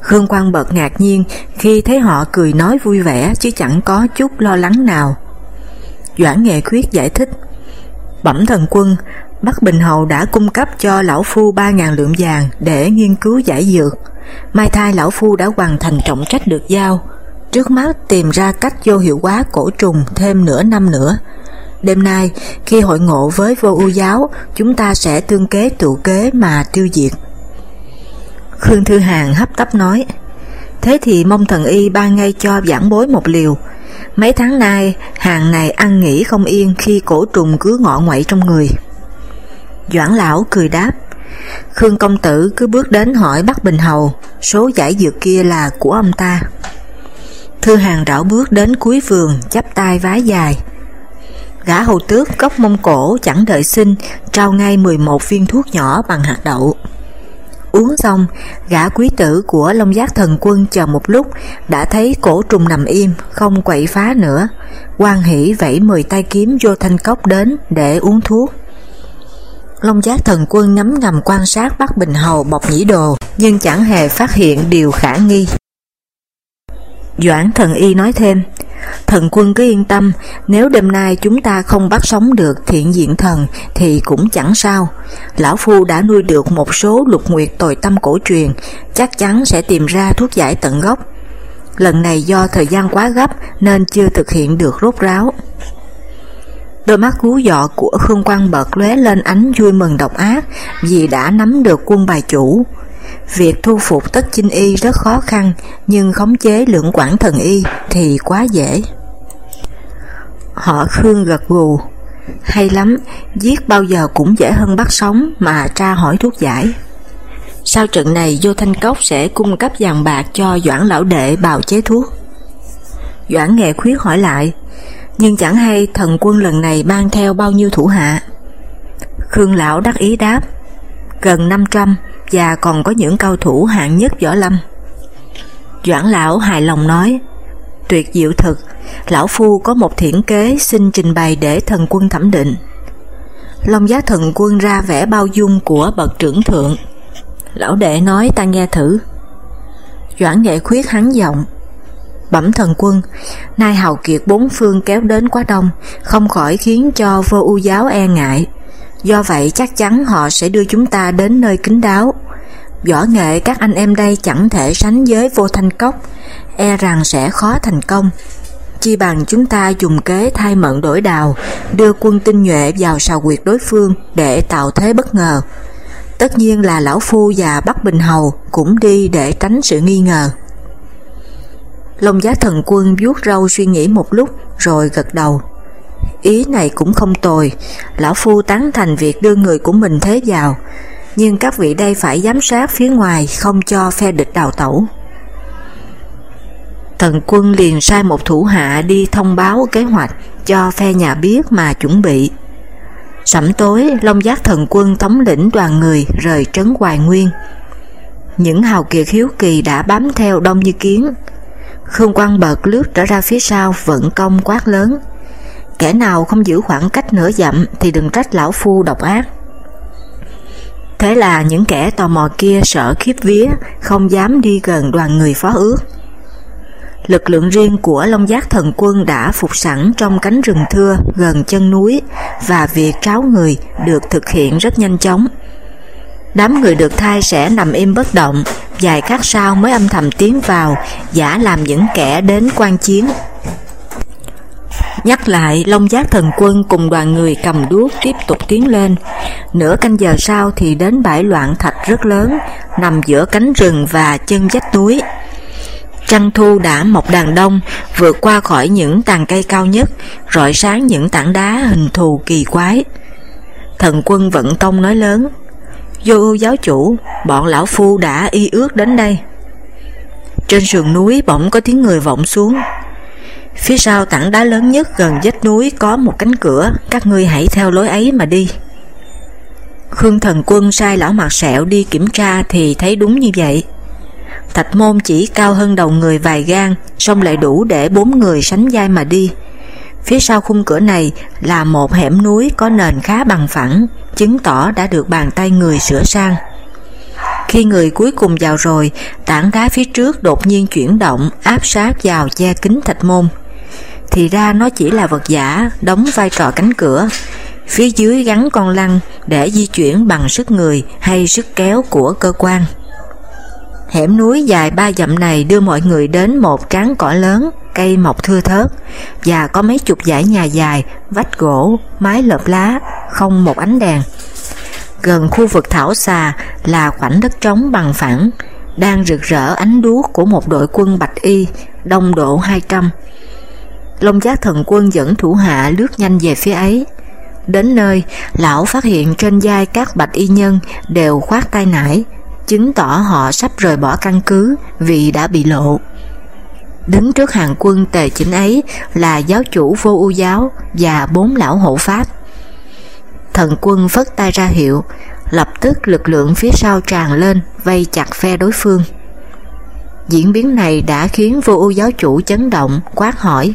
Khương Quang bật ngạc nhiên khi thấy họ cười nói vui vẻ chứ chẳng có chút lo lắng nào. Doãn Nghệ Khuyết giải thích Bẩm thần quân, Bắc Bình Hầu đã cung cấp cho Lão Phu 3.000 lượng vàng để nghiên cứu giải dược. Mai thai Lão Phu đã hoàn thành trọng trách được giao. Trước mắt tìm ra cách vô hiệu hóa cổ trùng thêm nửa năm nữa. Đêm nay, khi hội ngộ với vô ưu giáo, chúng ta sẽ tương kế tụ kế mà tiêu diệt. Khương Thư Hàng hấp tấp nói, Thế thì mong thần y ban ngay cho giảng bối một liều, Mấy tháng nay, hàng này ăn nghỉ không yên khi cổ trùng cứ ngọ ngoậy trong người. Doãn lão cười đáp, Khương công tử cứ bước đến hỏi Bắc Bình Hầu, số giải dược kia là của ông ta. Thư hàng rảo bước đến cuối vườn, chắp tay vái dài. Gã hầu tước gốc mông cổ chẳng đợi xin, trao ngay 11 viên thuốc nhỏ bằng hạt đậu. Uống xong, gã quý tử của Long Giác Thần Quân chờ một lúc đã thấy cổ trùng nằm im, không quậy phá nữa. quan hỷ vẫy 10 tay kiếm vô thanh cốc đến để uống thuốc. Long Giác Thần Quân ngắm ngầm quan sát Bắc Bình Hầu bọc nhĩ đồ, nhưng chẳng hề phát hiện điều khả nghi. Doãn Thần Y nói thêm, Thần quân cứ yên tâm, nếu đêm nay chúng ta không bắt sống được thiện diện thần thì cũng chẳng sao. Lão Phu đã nuôi được một số lục nguyệt tồi tâm cổ truyền, chắc chắn sẽ tìm ra thuốc giải tận gốc. Lần này do thời gian quá gấp nên chưa thực hiện được rốt ráo. Đôi mắt cú dọ của Khương Quang bật lóe lên ánh vui mừng độc ác vì đã nắm được quân bài chủ. Việc thu phục tất chinh y rất khó khăn, nhưng khống chế lượng quản thần y thì quá dễ. Họ Khương gật gù, hay lắm, giết bao giờ cũng dễ hơn bắt sống mà tra hỏi thuốc giải. Sau trận này vô thanh cốc sẽ cung cấp vàng bạc cho Doãn lão đệ bào chế thuốc. Doãn nghệ khuyết hỏi lại, nhưng chẳng hay thần quân lần này mang theo bao nhiêu thủ hạ. Khương lão đắc ý đáp, gần 500, và còn có những cao thủ hạng nhất võ lâm. Doãn lão hài lòng nói, tuyệt diệu thực, lão phu có một thiển kế xin trình bày để thần quân thẩm định. Long giá thần quân ra vẻ bao dung của bậc trưởng thượng. Lão đệ nói ta nghe thử. Doãn nghệ khuyết hắn giọng. Bẩm thần quân, nay hào kiệt bốn phương kéo đến quá đông, không khỏi khiến cho vô ưu giáo e ngại. Do vậy chắc chắn họ sẽ đưa chúng ta đến nơi kính đáo. Võ nghệ các anh em đây chẳng thể sánh với vô thanh cốc, e rằng sẽ khó thành công. Chi bằng chúng ta dùng kế thay mận đổi đào, đưa quân tinh nhuệ vào sào quyệt đối phương để tạo thế bất ngờ. Tất nhiên là Lão Phu và Bắc Bình Hầu cũng đi để tránh sự nghi ngờ. Long giá thần quân vuốt râu suy nghĩ một lúc rồi gật đầu. Ý này cũng không tồi, Lão Phu tán thành việc đưa người của mình thế vào, nhưng các vị đây phải giám sát phía ngoài không cho phe địch đào tẩu. Thần quân liền sai một thủ hạ đi thông báo kế hoạch cho phe nhà biết mà chuẩn bị. Sẩm tối, Long Giác thần quân thống lĩnh đoàn người rời trấn Hoài Nguyên. Những hào kiệt hiếu kỳ đã bám theo đông như kiến. Khương Quang bật lướt trở ra phía sau vận công quát lớn. Kẻ nào không giữ khoảng cách nửa dặm thì đừng trách lão phu độc ác. Thế là những kẻ tò mò kia sợ khiếp vía, không dám đi gần đoàn người phó ước. Lực lượng riêng của Long Giác Thần Quân đã phục sẵn trong cánh rừng thưa gần chân núi và việc tráo người được thực hiện rất nhanh chóng. Đám người được thai sẽ nằm im bất động, vài khắc sau mới âm thầm tiến vào, giả làm những kẻ đến quan chiến. Nhắc lại, Long Giác Thần Quân cùng đoàn người cầm đuốc tiếp tục tiến lên. Nửa canh giờ sau thì đến bãi loạn thạch rất lớn, nằm giữa cánh rừng và chân vách núi. Trăng thu đã mọc đàn đông, vượt qua khỏi những tàn cây cao nhất, rọi sáng những tảng đá hình thù kỳ quái. Thần quân vận tông nói lớn, Vô giáo chủ, bọn lão phu đã y ước đến đây. Trên sườn núi bỗng có tiếng người vọng xuống. Phía sau tảng đá lớn nhất gần vách núi có một cánh cửa, các ngươi hãy theo lối ấy mà đi. Khương thần quân sai lão mặt sẹo đi kiểm tra thì thấy đúng như vậy. Thạch môn chỉ cao hơn đầu người vài gan, song lại đủ để bốn người sánh vai mà đi. Phía sau khung cửa này là một hẻm núi có nền khá bằng phẳng, chứng tỏ đã được bàn tay người sửa sang. Khi người cuối cùng vào rồi, tảng đá phía trước đột nhiên chuyển động áp sát vào che kính thạch môn. Thì ra nó chỉ là vật giả đóng vai trò cánh cửa, phía dưới gắn con lăng để di chuyển bằng sức người hay sức kéo của cơ quan. Hẻm núi dài ba dặm này đưa mọi người đến một tráng cỏ lớn, cây mọc thưa thớt, và có mấy chục dãy nhà dài, vách gỗ, mái lợp lá, không một ánh đèn. Gần khu vực thảo xà là khoảnh đất trống bằng phẳng, đang rực rỡ ánh đuốc của một đội quân bạch y, đông độ 200. Long giác thần quân dẫn thủ hạ lướt nhanh về phía ấy. Đến nơi, lão phát hiện trên vai các bạch y nhân đều khoát tay nải, chứng tỏ họ sắp rời bỏ căn cứ vì đã bị lộ. Đứng trước hàng quân tề chính ấy là giáo chủ vô ưu giáo và bốn lão hộ pháp. Thần quân phất tay ra hiệu, lập tức lực lượng phía sau tràn lên vây chặt phe đối phương. Diễn biến này đã khiến vô ưu giáo chủ chấn động, quát hỏi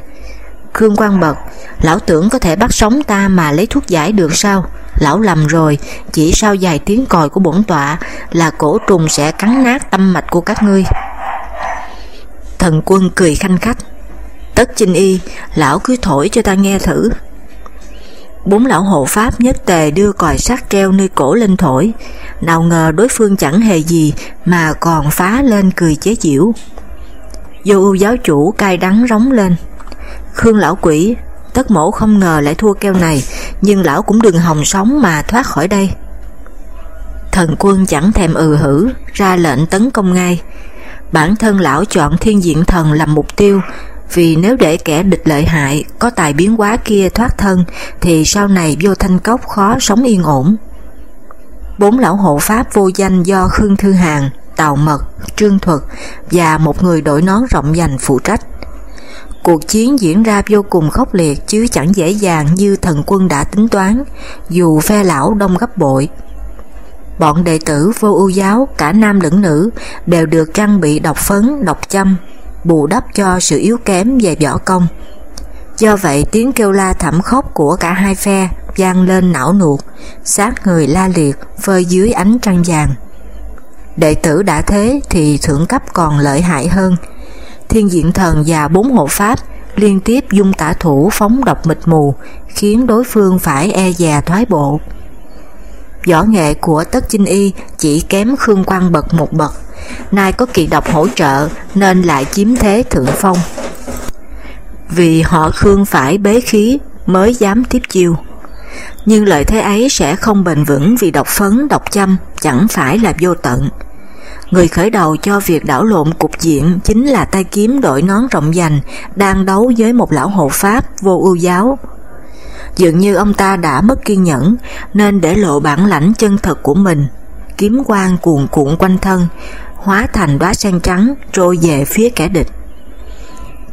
Khương Quang Bật, lão tưởng có thể bắt sống ta mà lấy thuốc giải được sao? Lão lầm rồi, chỉ sau vài tiếng còi của bổn tọa là cổ trùng sẽ cắn nát tâm mạch của các ngươi. Thần quân cười khanh khách. Tất chinh y, lão cứ thổi cho ta nghe thử. Bốn lão hộ pháp nhất tề đưa còi sắt treo nơi cổ lên thổi, nào ngờ đối phương chẳng hề gì mà còn phá lên cười chế giễu. Vô ưu giáo chủ cay đắng rống lên. Khương lão quỷ, tất mổ không ngờ lại thua keo này, nhưng lão cũng đừng hòng sống mà thoát khỏi đây. Thần quân chẳng thèm ừ hử, ra lệnh tấn công ngay. Bản thân lão chọn thiên diện thần làm mục tiêu, vì nếu để kẻ địch lợi hại có tài biến hóa kia thoát thân thì sau này vô thanh cốc khó sống yên ổn. Bốn lão hộ pháp vô danh do Khương Thư Hàng, Tào Mật, Trương Thuật và một người đội nón rộng dành phụ trách. Cuộc chiến diễn ra vô cùng khốc liệt chứ chẳng dễ dàng như thần quân đã tính toán, dù phe lão đông gấp bội. Bọn đệ tử vô ưu giáo, cả nam lẫn nữ, đều được trang bị độc phấn, độc châm, bù đắp cho sự yếu kém về võ công. Do vậy tiếng kêu la thảm khốc của cả hai phe vang lên não nuột, sát người la liệt phơi dưới ánh trăng vàng. Đệ tử đã thế thì thượng cấp còn lợi hại hơn. Thiên diện thần và bốn hộ pháp liên tiếp dung tả thủ phóng độc mịt mù, khiến đối phương phải e dè thoái bộ. Võ nghệ của Tất Chinh Y chỉ kém Khương Quang Bật một bậc, nay có kỳ độc hỗ trợ nên lại chiếm thế thượng phong. Vì họ Khương phải bế khí mới dám tiếp chiêu. Nhưng lợi thế ấy sẽ không bền vững vì độc phấn, độc châm chẳng phải là vô tận. Người khởi đầu cho việc đảo lộn cục diện chính là tay kiếm đội nón rộng dành đang đấu với một lão hộ pháp vô ưu giáo. Dường như ông ta đã mất kiên nhẫn nên để lộ bản lãnh chân thật của mình. Kiếm quang cuồn cuộn quanh thân, hóa thành đóa sen trắng trôi về phía kẻ địch.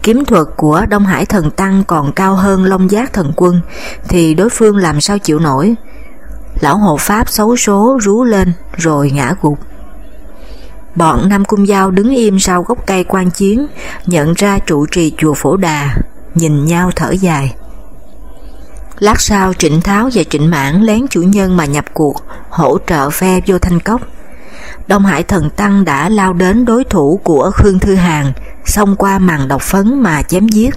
Kiếm thuật của Đông Hải Thần Tăng còn cao hơn Long Giác Thần Quân thì đối phương làm sao chịu nổi. Lão hộ pháp xấu số rú lên rồi ngã gục. Bọn Nam Cung Giao đứng im sau gốc cây quan chiến, nhận ra trụ trì chùa Phổ Đà, nhìn nhau thở dài. Lát sau Trịnh Tháo và Trịnh Mãn lén chủ nhân mà nhập cuộc, hỗ trợ phe vô thanh cốc. Đông Hải Thần Tăng đã lao đến đối thủ của Khương Thư Hàn, xông qua màn độc phấn mà chém giết.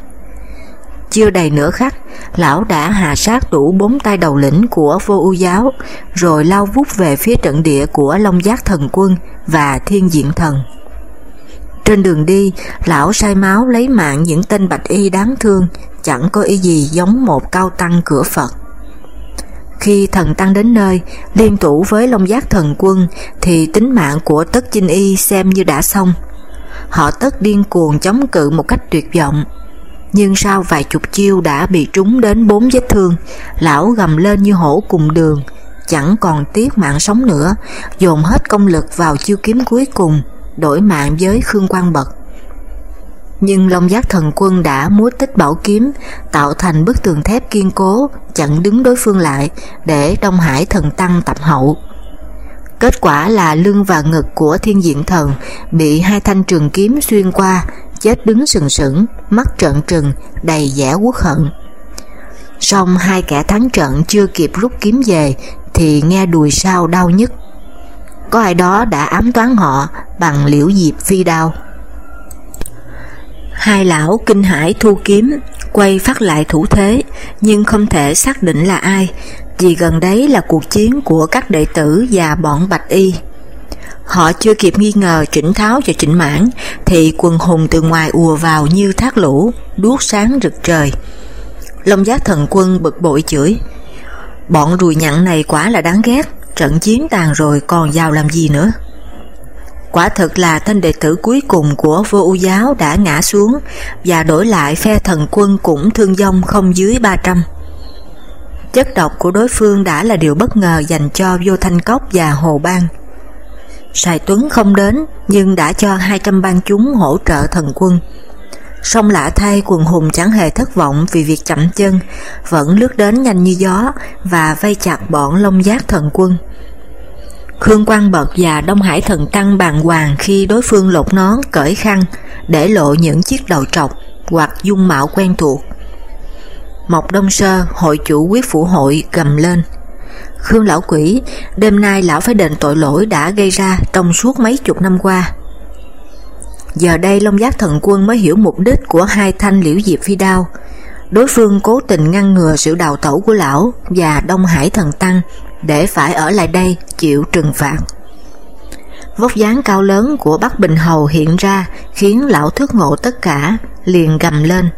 Chưa đầy nửa khắc, lão đã hạ sát đủ bốn tay đầu lĩnh của vô ưu giáo, rồi lao vút về phía trận địa của Long Giác Thần Quân và Thiên Diện Thần. Trên đường đi, lão sai máu lấy mạng những tên bạch y đáng thương, chẳng có ý gì giống một cao tăng cửa Phật. Khi thần tăng đến nơi, liên thủ với Long Giác Thần Quân, thì tính mạng của Tất Chinh Y xem như đã xong. Họ tất điên cuồng chống cự một cách tuyệt vọng, nhưng sau vài chục chiêu đã bị trúng đến bốn vết thương, lão gầm lên như hổ cùng đường, chẳng còn tiếc mạng sống nữa, dồn hết công lực vào chiêu kiếm cuối cùng, đổi mạng với Khương Quang Bật. Nhưng Long Giác Thần Quân đã múa tích bảo kiếm, tạo thành bức tường thép kiên cố, chặn đứng đối phương lại, để Đông Hải Thần Tăng tập hậu. Kết quả là lưng và ngực của thiên diện thần bị hai thanh trường kiếm xuyên qua, chết đứng sừng sững, mắt trợn trừng, đầy vẻ quốc hận. Song hai kẻ thắng trận chưa kịp rút kiếm về thì nghe đùi sau đau nhức. Có ai đó đã ám toán họ bằng liễu diệp phi đao. Hai lão kinh hải thu kiếm, quay phát lại thủ thế, nhưng không thể xác định là ai, vì gần đấy là cuộc chiến của các đệ tử và bọn Bạch Y. Họ chưa kịp nghi ngờ Trịnh Tháo và Trịnh Mãn thì quần hùng từ ngoài ùa vào như thác lũ, đuốc sáng rực trời. Long giác thần quân bực bội chửi Bọn rùi nhặn này quả là đáng ghét, trận chiến tàn rồi còn vào làm gì nữa. Quả thực là tên đệ tử cuối cùng của vô ưu giáo đã ngã xuống và đổi lại phe thần quân cũng thương vong không dưới 300. Chất độc của đối phương đã là điều bất ngờ dành cho vô thanh cốc và hồ bang. Sài Tuấn không đến nhưng đã cho 200 ban chúng hỗ trợ thần quân. Song lạ thay quần hùng chẳng hề thất vọng vì việc chậm chân, vẫn lướt đến nhanh như gió và vây chặt bọn lông giác thần quân. Khương Quang Bật và Đông Hải Thần Tăng bàn hoàng khi đối phương lột nón cởi khăn để lộ những chiếc đầu trọc hoặc dung mạo quen thuộc. Mộc Đông Sơ, hội chủ quyết phủ hội gầm lên. Khương Lão Quỷ, đêm nay Lão phải đền tội lỗi đã gây ra trong suốt mấy chục năm qua. Giờ đây Long Giác Thần Quân mới hiểu mục đích của hai thanh liễu diệp phi đao. Đối phương cố tình ngăn ngừa sự đào tẩu của Lão và Đông Hải Thần Tăng để phải ở lại đây chịu trừng phạt. Vóc dáng cao lớn của Bắc Bình Hầu hiện ra khiến lão thức ngộ tất cả, liền gầm lên.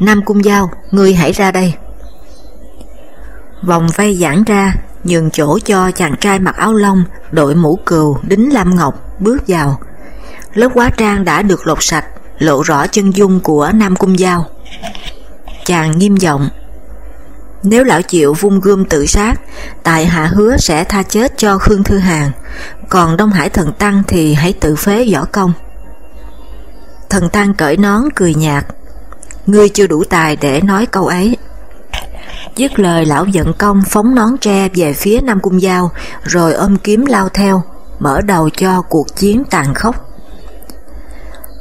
Nam Cung Giao, ngươi hãy ra đây. Vòng vây giãn ra, nhường chỗ cho chàng trai mặc áo lông, đội mũ cừu, đính lam ngọc, bước vào. Lớp quá trang đã được lột sạch, lộ rõ chân dung của Nam Cung Giao. Chàng nghiêm giọng nếu lão chịu vung gươm tự sát, tại hạ hứa sẽ tha chết cho Khương Thư Hàn, còn Đông Hải Thần Tăng thì hãy tự phế võ công. Thần Tăng cởi nón cười nhạt, ngươi chưa đủ tài để nói câu ấy. Dứt lời lão giận công phóng nón tre về phía Nam Cung Giao, rồi ôm kiếm lao theo, mở đầu cho cuộc chiến tàn khốc.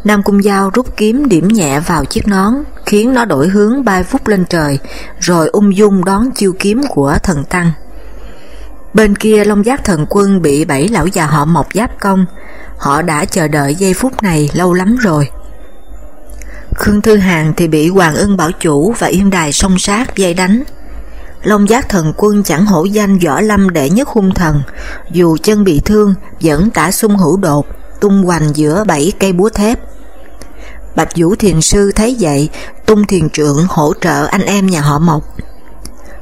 Nam Cung Giao rút kiếm điểm nhẹ vào chiếc nón, khiến nó đổi hướng bay vút lên trời, rồi ung dung đón chiêu kiếm của thần Tăng. Bên kia Long Giác Thần Quân bị bảy lão già họ mọc giáp công, họ đã chờ đợi giây phút này lâu lắm rồi. Khương Thư hàng thì bị Hoàng Ưng Bảo Chủ và Yên Đài song sát dây đánh. Long Giác Thần Quân chẳng hổ danh võ lâm đệ nhất hung thần, dù chân bị thương vẫn tả sung hữu đột, tung hoành giữa bảy cây búa thép. Bạch Vũ Thiền Sư thấy vậy, tung thiền trượng hỗ trợ anh em nhà họ Mộc.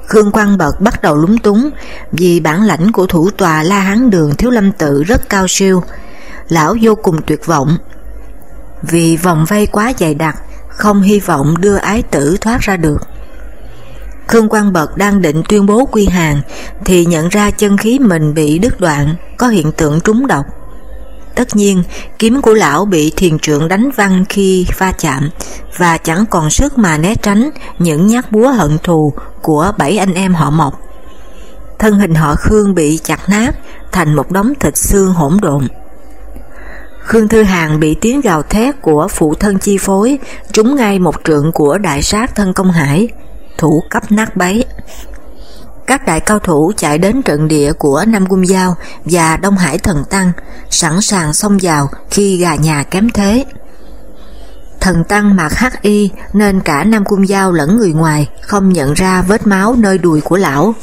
Khương Quang Bật bắt đầu lúng túng vì bản lãnh của thủ tòa La Hán Đường Thiếu Lâm Tự rất cao siêu. Lão vô cùng tuyệt vọng. Vì vòng vây quá dày đặc, không hy vọng đưa ái tử thoát ra được. Khương Quang Bật đang định tuyên bố quy hàng thì nhận ra chân khí mình bị đứt đoạn, có hiện tượng trúng độc. Tất nhiên, kiếm của lão bị thiền trượng đánh văng khi va chạm và chẳng còn sức mà né tránh những nhát búa hận thù của bảy anh em họ Mộc. Thân hình họ Khương bị chặt nát thành một đống thịt xương hỗn độn. Khương Thư Hàn bị tiếng gào thét của phụ thân chi phối trúng ngay một trượng của đại sát thân công hải. thủ cấp nát bấy. Các đại cao thủ chạy đến trận địa của Nam Cung Giao và Đông Hải Thần Tăng, sẵn sàng xông vào khi gà nhà kém thế. Thần Tăng mặc hắc y nên cả Nam Cung Giao lẫn người ngoài không nhận ra vết máu nơi đùi của lão.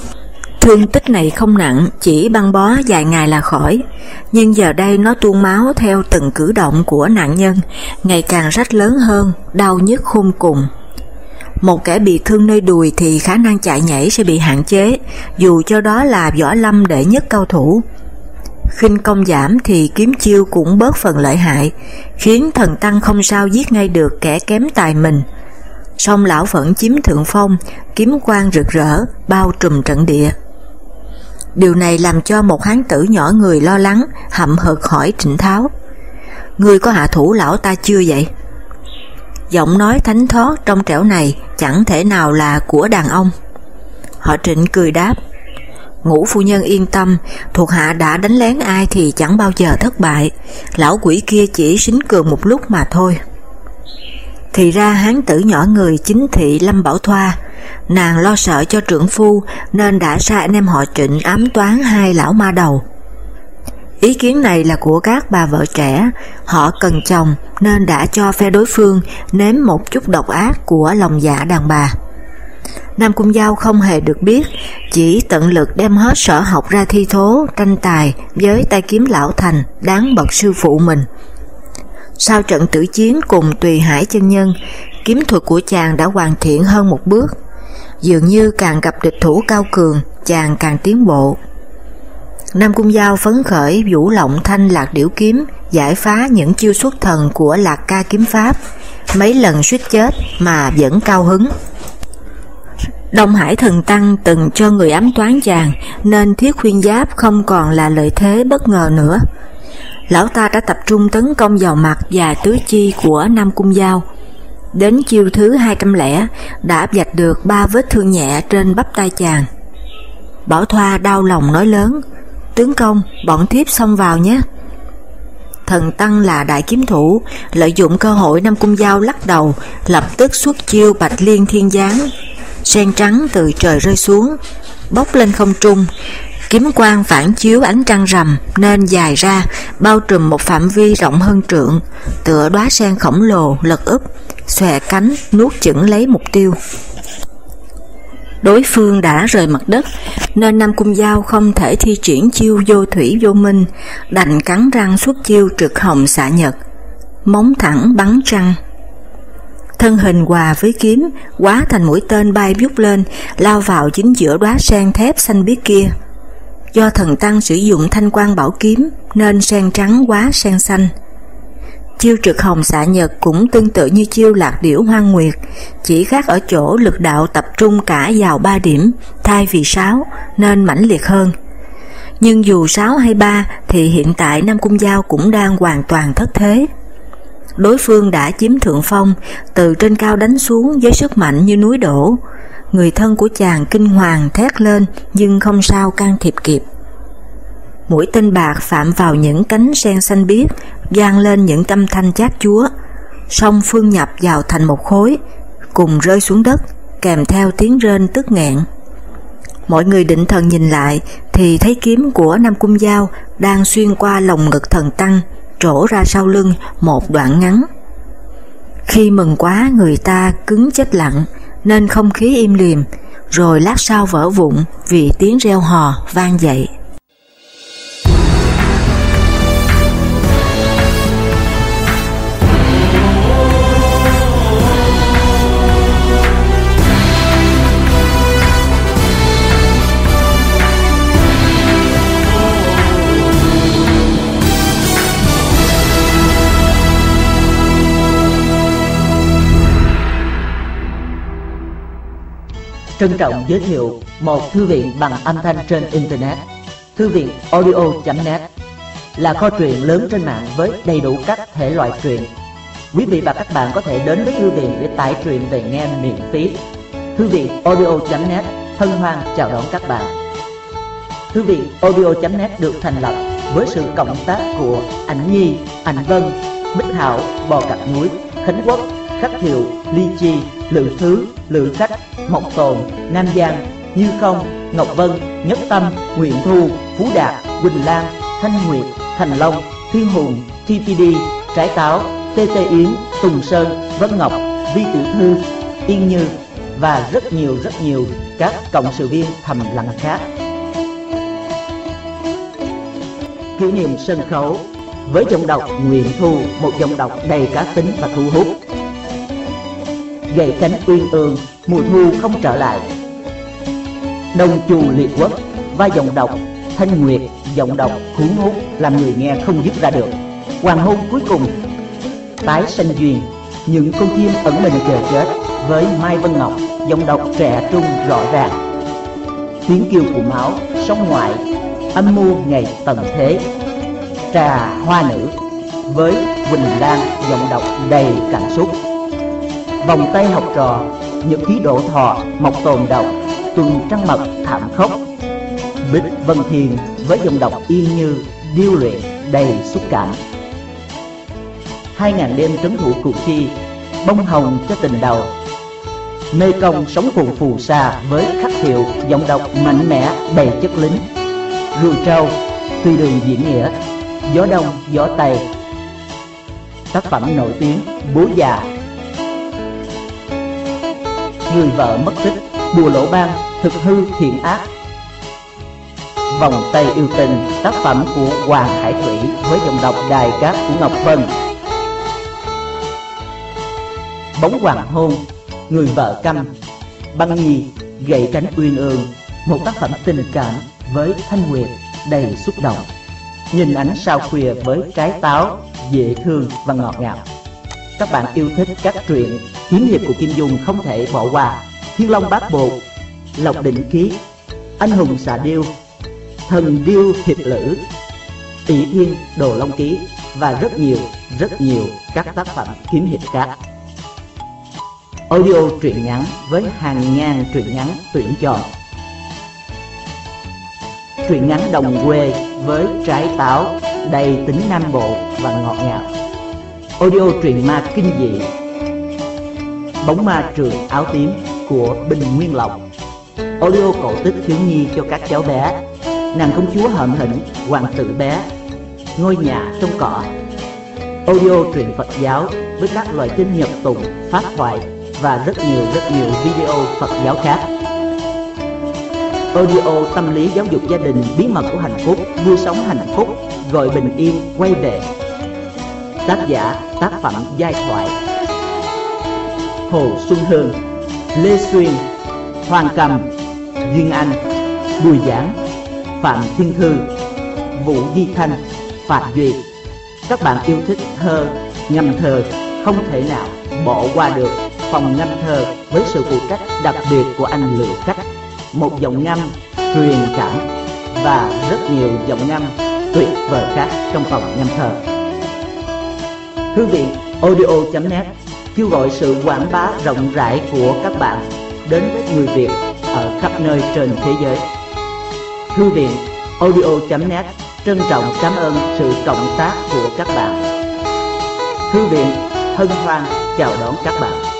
Thương tích này không nặng, chỉ băng bó vài ngày là khỏi, nhưng giờ đây nó tuôn máu theo từng cử động của nạn nhân, ngày càng rách lớn hơn, đau nhức khôn cùng. Một kẻ bị thương nơi đùi thì khả năng chạy nhảy sẽ bị hạn chế, dù cho đó là võ lâm đệ nhất cao thủ. khinh công giảm thì kiếm chiêu cũng bớt phần lợi hại, khiến thần tăng không sao giết ngay được kẻ kém tài mình. Song lão vẫn chiếm thượng phong, kiếm quang rực rỡ, bao trùm trận địa. Điều này làm cho một hán tử nhỏ người lo lắng, hậm hực hỏi Trịnh Tháo. Ngươi có hạ thủ lão ta chưa vậy? Giọng nói thánh thoát trong trẻo này chẳng thể nào là của đàn ông. Họ trịnh cười đáp, Ngũ phu nhân yên tâm, thuộc hạ đã đánh lén ai thì chẳng bao giờ thất bại, lão quỷ kia chỉ xính cường một lúc mà thôi. Thì ra hán tử nhỏ người chính thị Lâm Bảo Thoa, nàng lo sợ cho trưởng phu nên đã sai anh em họ trịnh ám toán hai lão ma đầu. Ý kiến này là của các bà vợ trẻ, họ cần chồng nên đã cho phe đối phương nếm một chút độc ác của lòng dạ đàn bà. Nam Cung Giao không hề được biết, chỉ tận lực đem hết sở học ra thi thố, tranh tài với tay kiếm lão thành đáng bậc sư phụ mình. Sau trận tử chiến cùng Tùy Hải chân nhân, kiếm thuật của chàng đã hoàn thiện hơn một bước. Dường như càng gặp địch thủ cao cường, chàng càng tiến bộ. Nam Cung Giao phấn khởi vũ lộng thanh lạc điểu kiếm, giải phá những chiêu xuất thần của lạc ca kiếm pháp, mấy lần suýt chết mà vẫn cao hứng. Đông Hải Thần Tăng từng cho người ám toán chàng nên thiết khuyên giáp không còn là lợi thế bất ngờ nữa. Lão ta đã tập trung tấn công vào mặt và tứ chi của Nam Cung Giao. Đến chiêu thứ 200 đã vạch được ba vết thương nhẹ trên bắp tay chàng. Bảo Thoa đau lòng nói lớn, tướng công, bọn thiếp xông vào nhé. Thần Tăng là đại kiếm thủ, lợi dụng cơ hội Nam Cung Giao lắc đầu, lập tức xuất chiêu bạch liên thiên giáng. Sen trắng từ trời rơi xuống, bốc lên không trung, kiếm quang phản chiếu ánh trăng rằm nên dài ra, bao trùm một phạm vi rộng hơn trượng, tựa đóa sen khổng lồ lật úp, xòe cánh nuốt chửng lấy mục tiêu. Đối phương đã rời mặt đất, nên Nam Cung Giao không thể thi triển chiêu vô thủy vô minh, đành cắn răng xuất chiêu trực hồng xạ nhật, móng thẳng bắn trăng. Thân hình hòa với kiếm, quá thành mũi tên bay vút lên, lao vào chính giữa đóa sen thép xanh biếc kia. Do thần tăng sử dụng thanh quan bảo kiếm, nên sen trắng quá sen xanh. Chiêu trực hồng xạ nhật cũng tương tự như chiêu lạc điểu hoang nguyệt, chỉ khác ở chỗ lực đạo tập trung cả vào 3 điểm thay vì 6 nên mãnh liệt hơn. Nhưng dù 6 hay 3 thì hiện tại Nam Cung Giao cũng đang hoàn toàn thất thế. Đối phương đã chiếm thượng phong, từ trên cao đánh xuống với sức mạnh như núi đổ. Người thân của chàng kinh hoàng thét lên nhưng không sao can thiệp kịp mũi tên bạc phạm vào những cánh sen xanh biếc, vang lên những âm thanh chát chúa, song phương nhập vào thành một khối, cùng rơi xuống đất, kèm theo tiếng rên tức nghẹn. Mọi người định thần nhìn lại thì thấy kiếm của Nam Cung Giao đang xuyên qua lồng ngực thần tăng, trổ ra sau lưng một đoạn ngắn. Khi mừng quá người ta cứng chết lặng nên không khí im liềm, rồi lát sau vỡ vụn vì tiếng reo hò vang dậy. Trân trọng giới thiệu một thư viện bằng âm thanh trên Internet. Thư viện audio.net là kho truyện lớn trên mạng với đầy đủ các thể loại truyện. Quý vị và các bạn có thể đến với thư viện để tải truyện về nghe miễn phí. Thư viện audio.net hân hoan chào đón các bạn. Thư viện audio.net được thành lập với sự cộng tác của Ảnh Nhi, Ảnh Vân, Bích Hảo, Bò Cặp Núi, Khánh Quốc, Khắc Thiệu, Ly Chi, Lự Thứ, Lự Khách, Mộc Tồn, Nam Giang, Như Không, Ngọc Vân, Nhất Tâm, Nguyễn Thu, Phú Đạt, Quỳnh Lan, Thanh Nguyệt, Thành Long, Thiên Hùng, TPD, Trái Táo, TT Yến, Tùng Sơn, Vân Ngọc, Vi tử Thư, Yên Như và rất nhiều rất nhiều các cộng sự viên thầm lặng khác. Kỷ niệm sân khấu với giọng đọc Nguyễn Thu, một giọng đọc đầy cá tính và thu hút. Gậy cánh uyên ương, mùa thu không trở lại. đông chu liệt quốc và giọng đọc Thanh Nguyệt, giọng đọc cuốn hút làm người nghe không dứt ra được. Hoàng hôn cuối cùng, tái sanh duyên, những con chim ẩn mình chờ chết với Mai Vân Ngọc, giọng đọc trẻ trung rõ ràng. Tiếng kêu của máu, sông ngoại, âm mưu ngày tận thế trà hoa nữ với Quỳnh Lan giọng đọc đầy cảm xúc vòng tay học trò nhật ký độ thọ mộc tồn đọc tuần trăng mật thảm khốc. Bích vân thiền với dòng đọc yên như điêu luyện đầy xúc cảm. Hai ngàn đêm trấn thủ cuộc chi bông hồng cho tình đầu. Mê công sống cùng phù sa với khắc hiệu giọng đọc mạnh mẽ đầy chất lính. Rùi trâu tuy đường diễn nghĩa Gió Đông, Gió Tây. Tác phẩm nổi tiếng Bố già Người vợ mất tích, Bùa lỗ ban Thực hư, thiện ác. Vòng tay yêu tình, Tác phẩm của Hoàng Hải Thủy Với giọng đọc đài cát của Ngọc Vân. Bóng hoàng hôn, Người vợ căm, Băng nhi, Gậy cánh uyên ương. Một tác phẩm tình cảm với Thanh Nguyệt đầy xúc động. Nhìn ánh sao khuya với trái táo, dễ thương và ngọt ngào các bạn yêu thích các truyện, kiếm hiệp của kim dung không thể bỏ qua. Thiên long bát bộ lộc định ký, anh hùng xà điêu, thần điêu hiệp lữ Tỷ thiên đồ long ký và rất nhiều rất nhiều các tác phẩm kiếm hiệp khác. Audio truyện ngắn với hàng ngàn truyện ngắn tuyển chọn. Truyện ngắn đồng quê với trái táo, đầy tính nam bộ và ngọt ngào audio truyện ma kinh dị. Bóng ma trường áo tím của bình nguyên lộc. Audio cổ tích thiếu nhi cho các cháu bé. Nàng công chúa hợm hỉnh hoàng tử bé. Ngôi nhà trong cỏ. Audio truyện phật giáo với các loại kinh nhập tụng pháp thoại và rất nhiều rất nhiều video phật giáo khác. Audio tâm lý giáo dục gia đình bí mật của hạnh phúc, Vui sống hạnh phúc Gọi bình yên quay về. Tác giả tác phẩm giai thoại. Hồ Xuân Hương Lê Xuyên Hoàng Cầm Duyên Anh Bùi Giảng Phạm Thiên Thư Vũ Di Thanh Phạm Duyệt Các bạn yêu thích thơ, ngâm thơ Không thể nào bỏ qua được phòng ngâm thơ với sự phụ trách đặc biệt của anh Lữ Cách. Một giọng ngâm truyền cảm và rất nhiều giọng ngâm tuyệt vời khác trong phòng ngâm thơ. Thư viện audio.net kêu gọi sự quảng bá rộng rãi của các bạn đến với người Việt ở khắp nơi trên thế giới. Thư viện audio.net trân trọng cảm ơn sự cộng tác của các bạn. Thư viện hân hoan chào đón các bạn.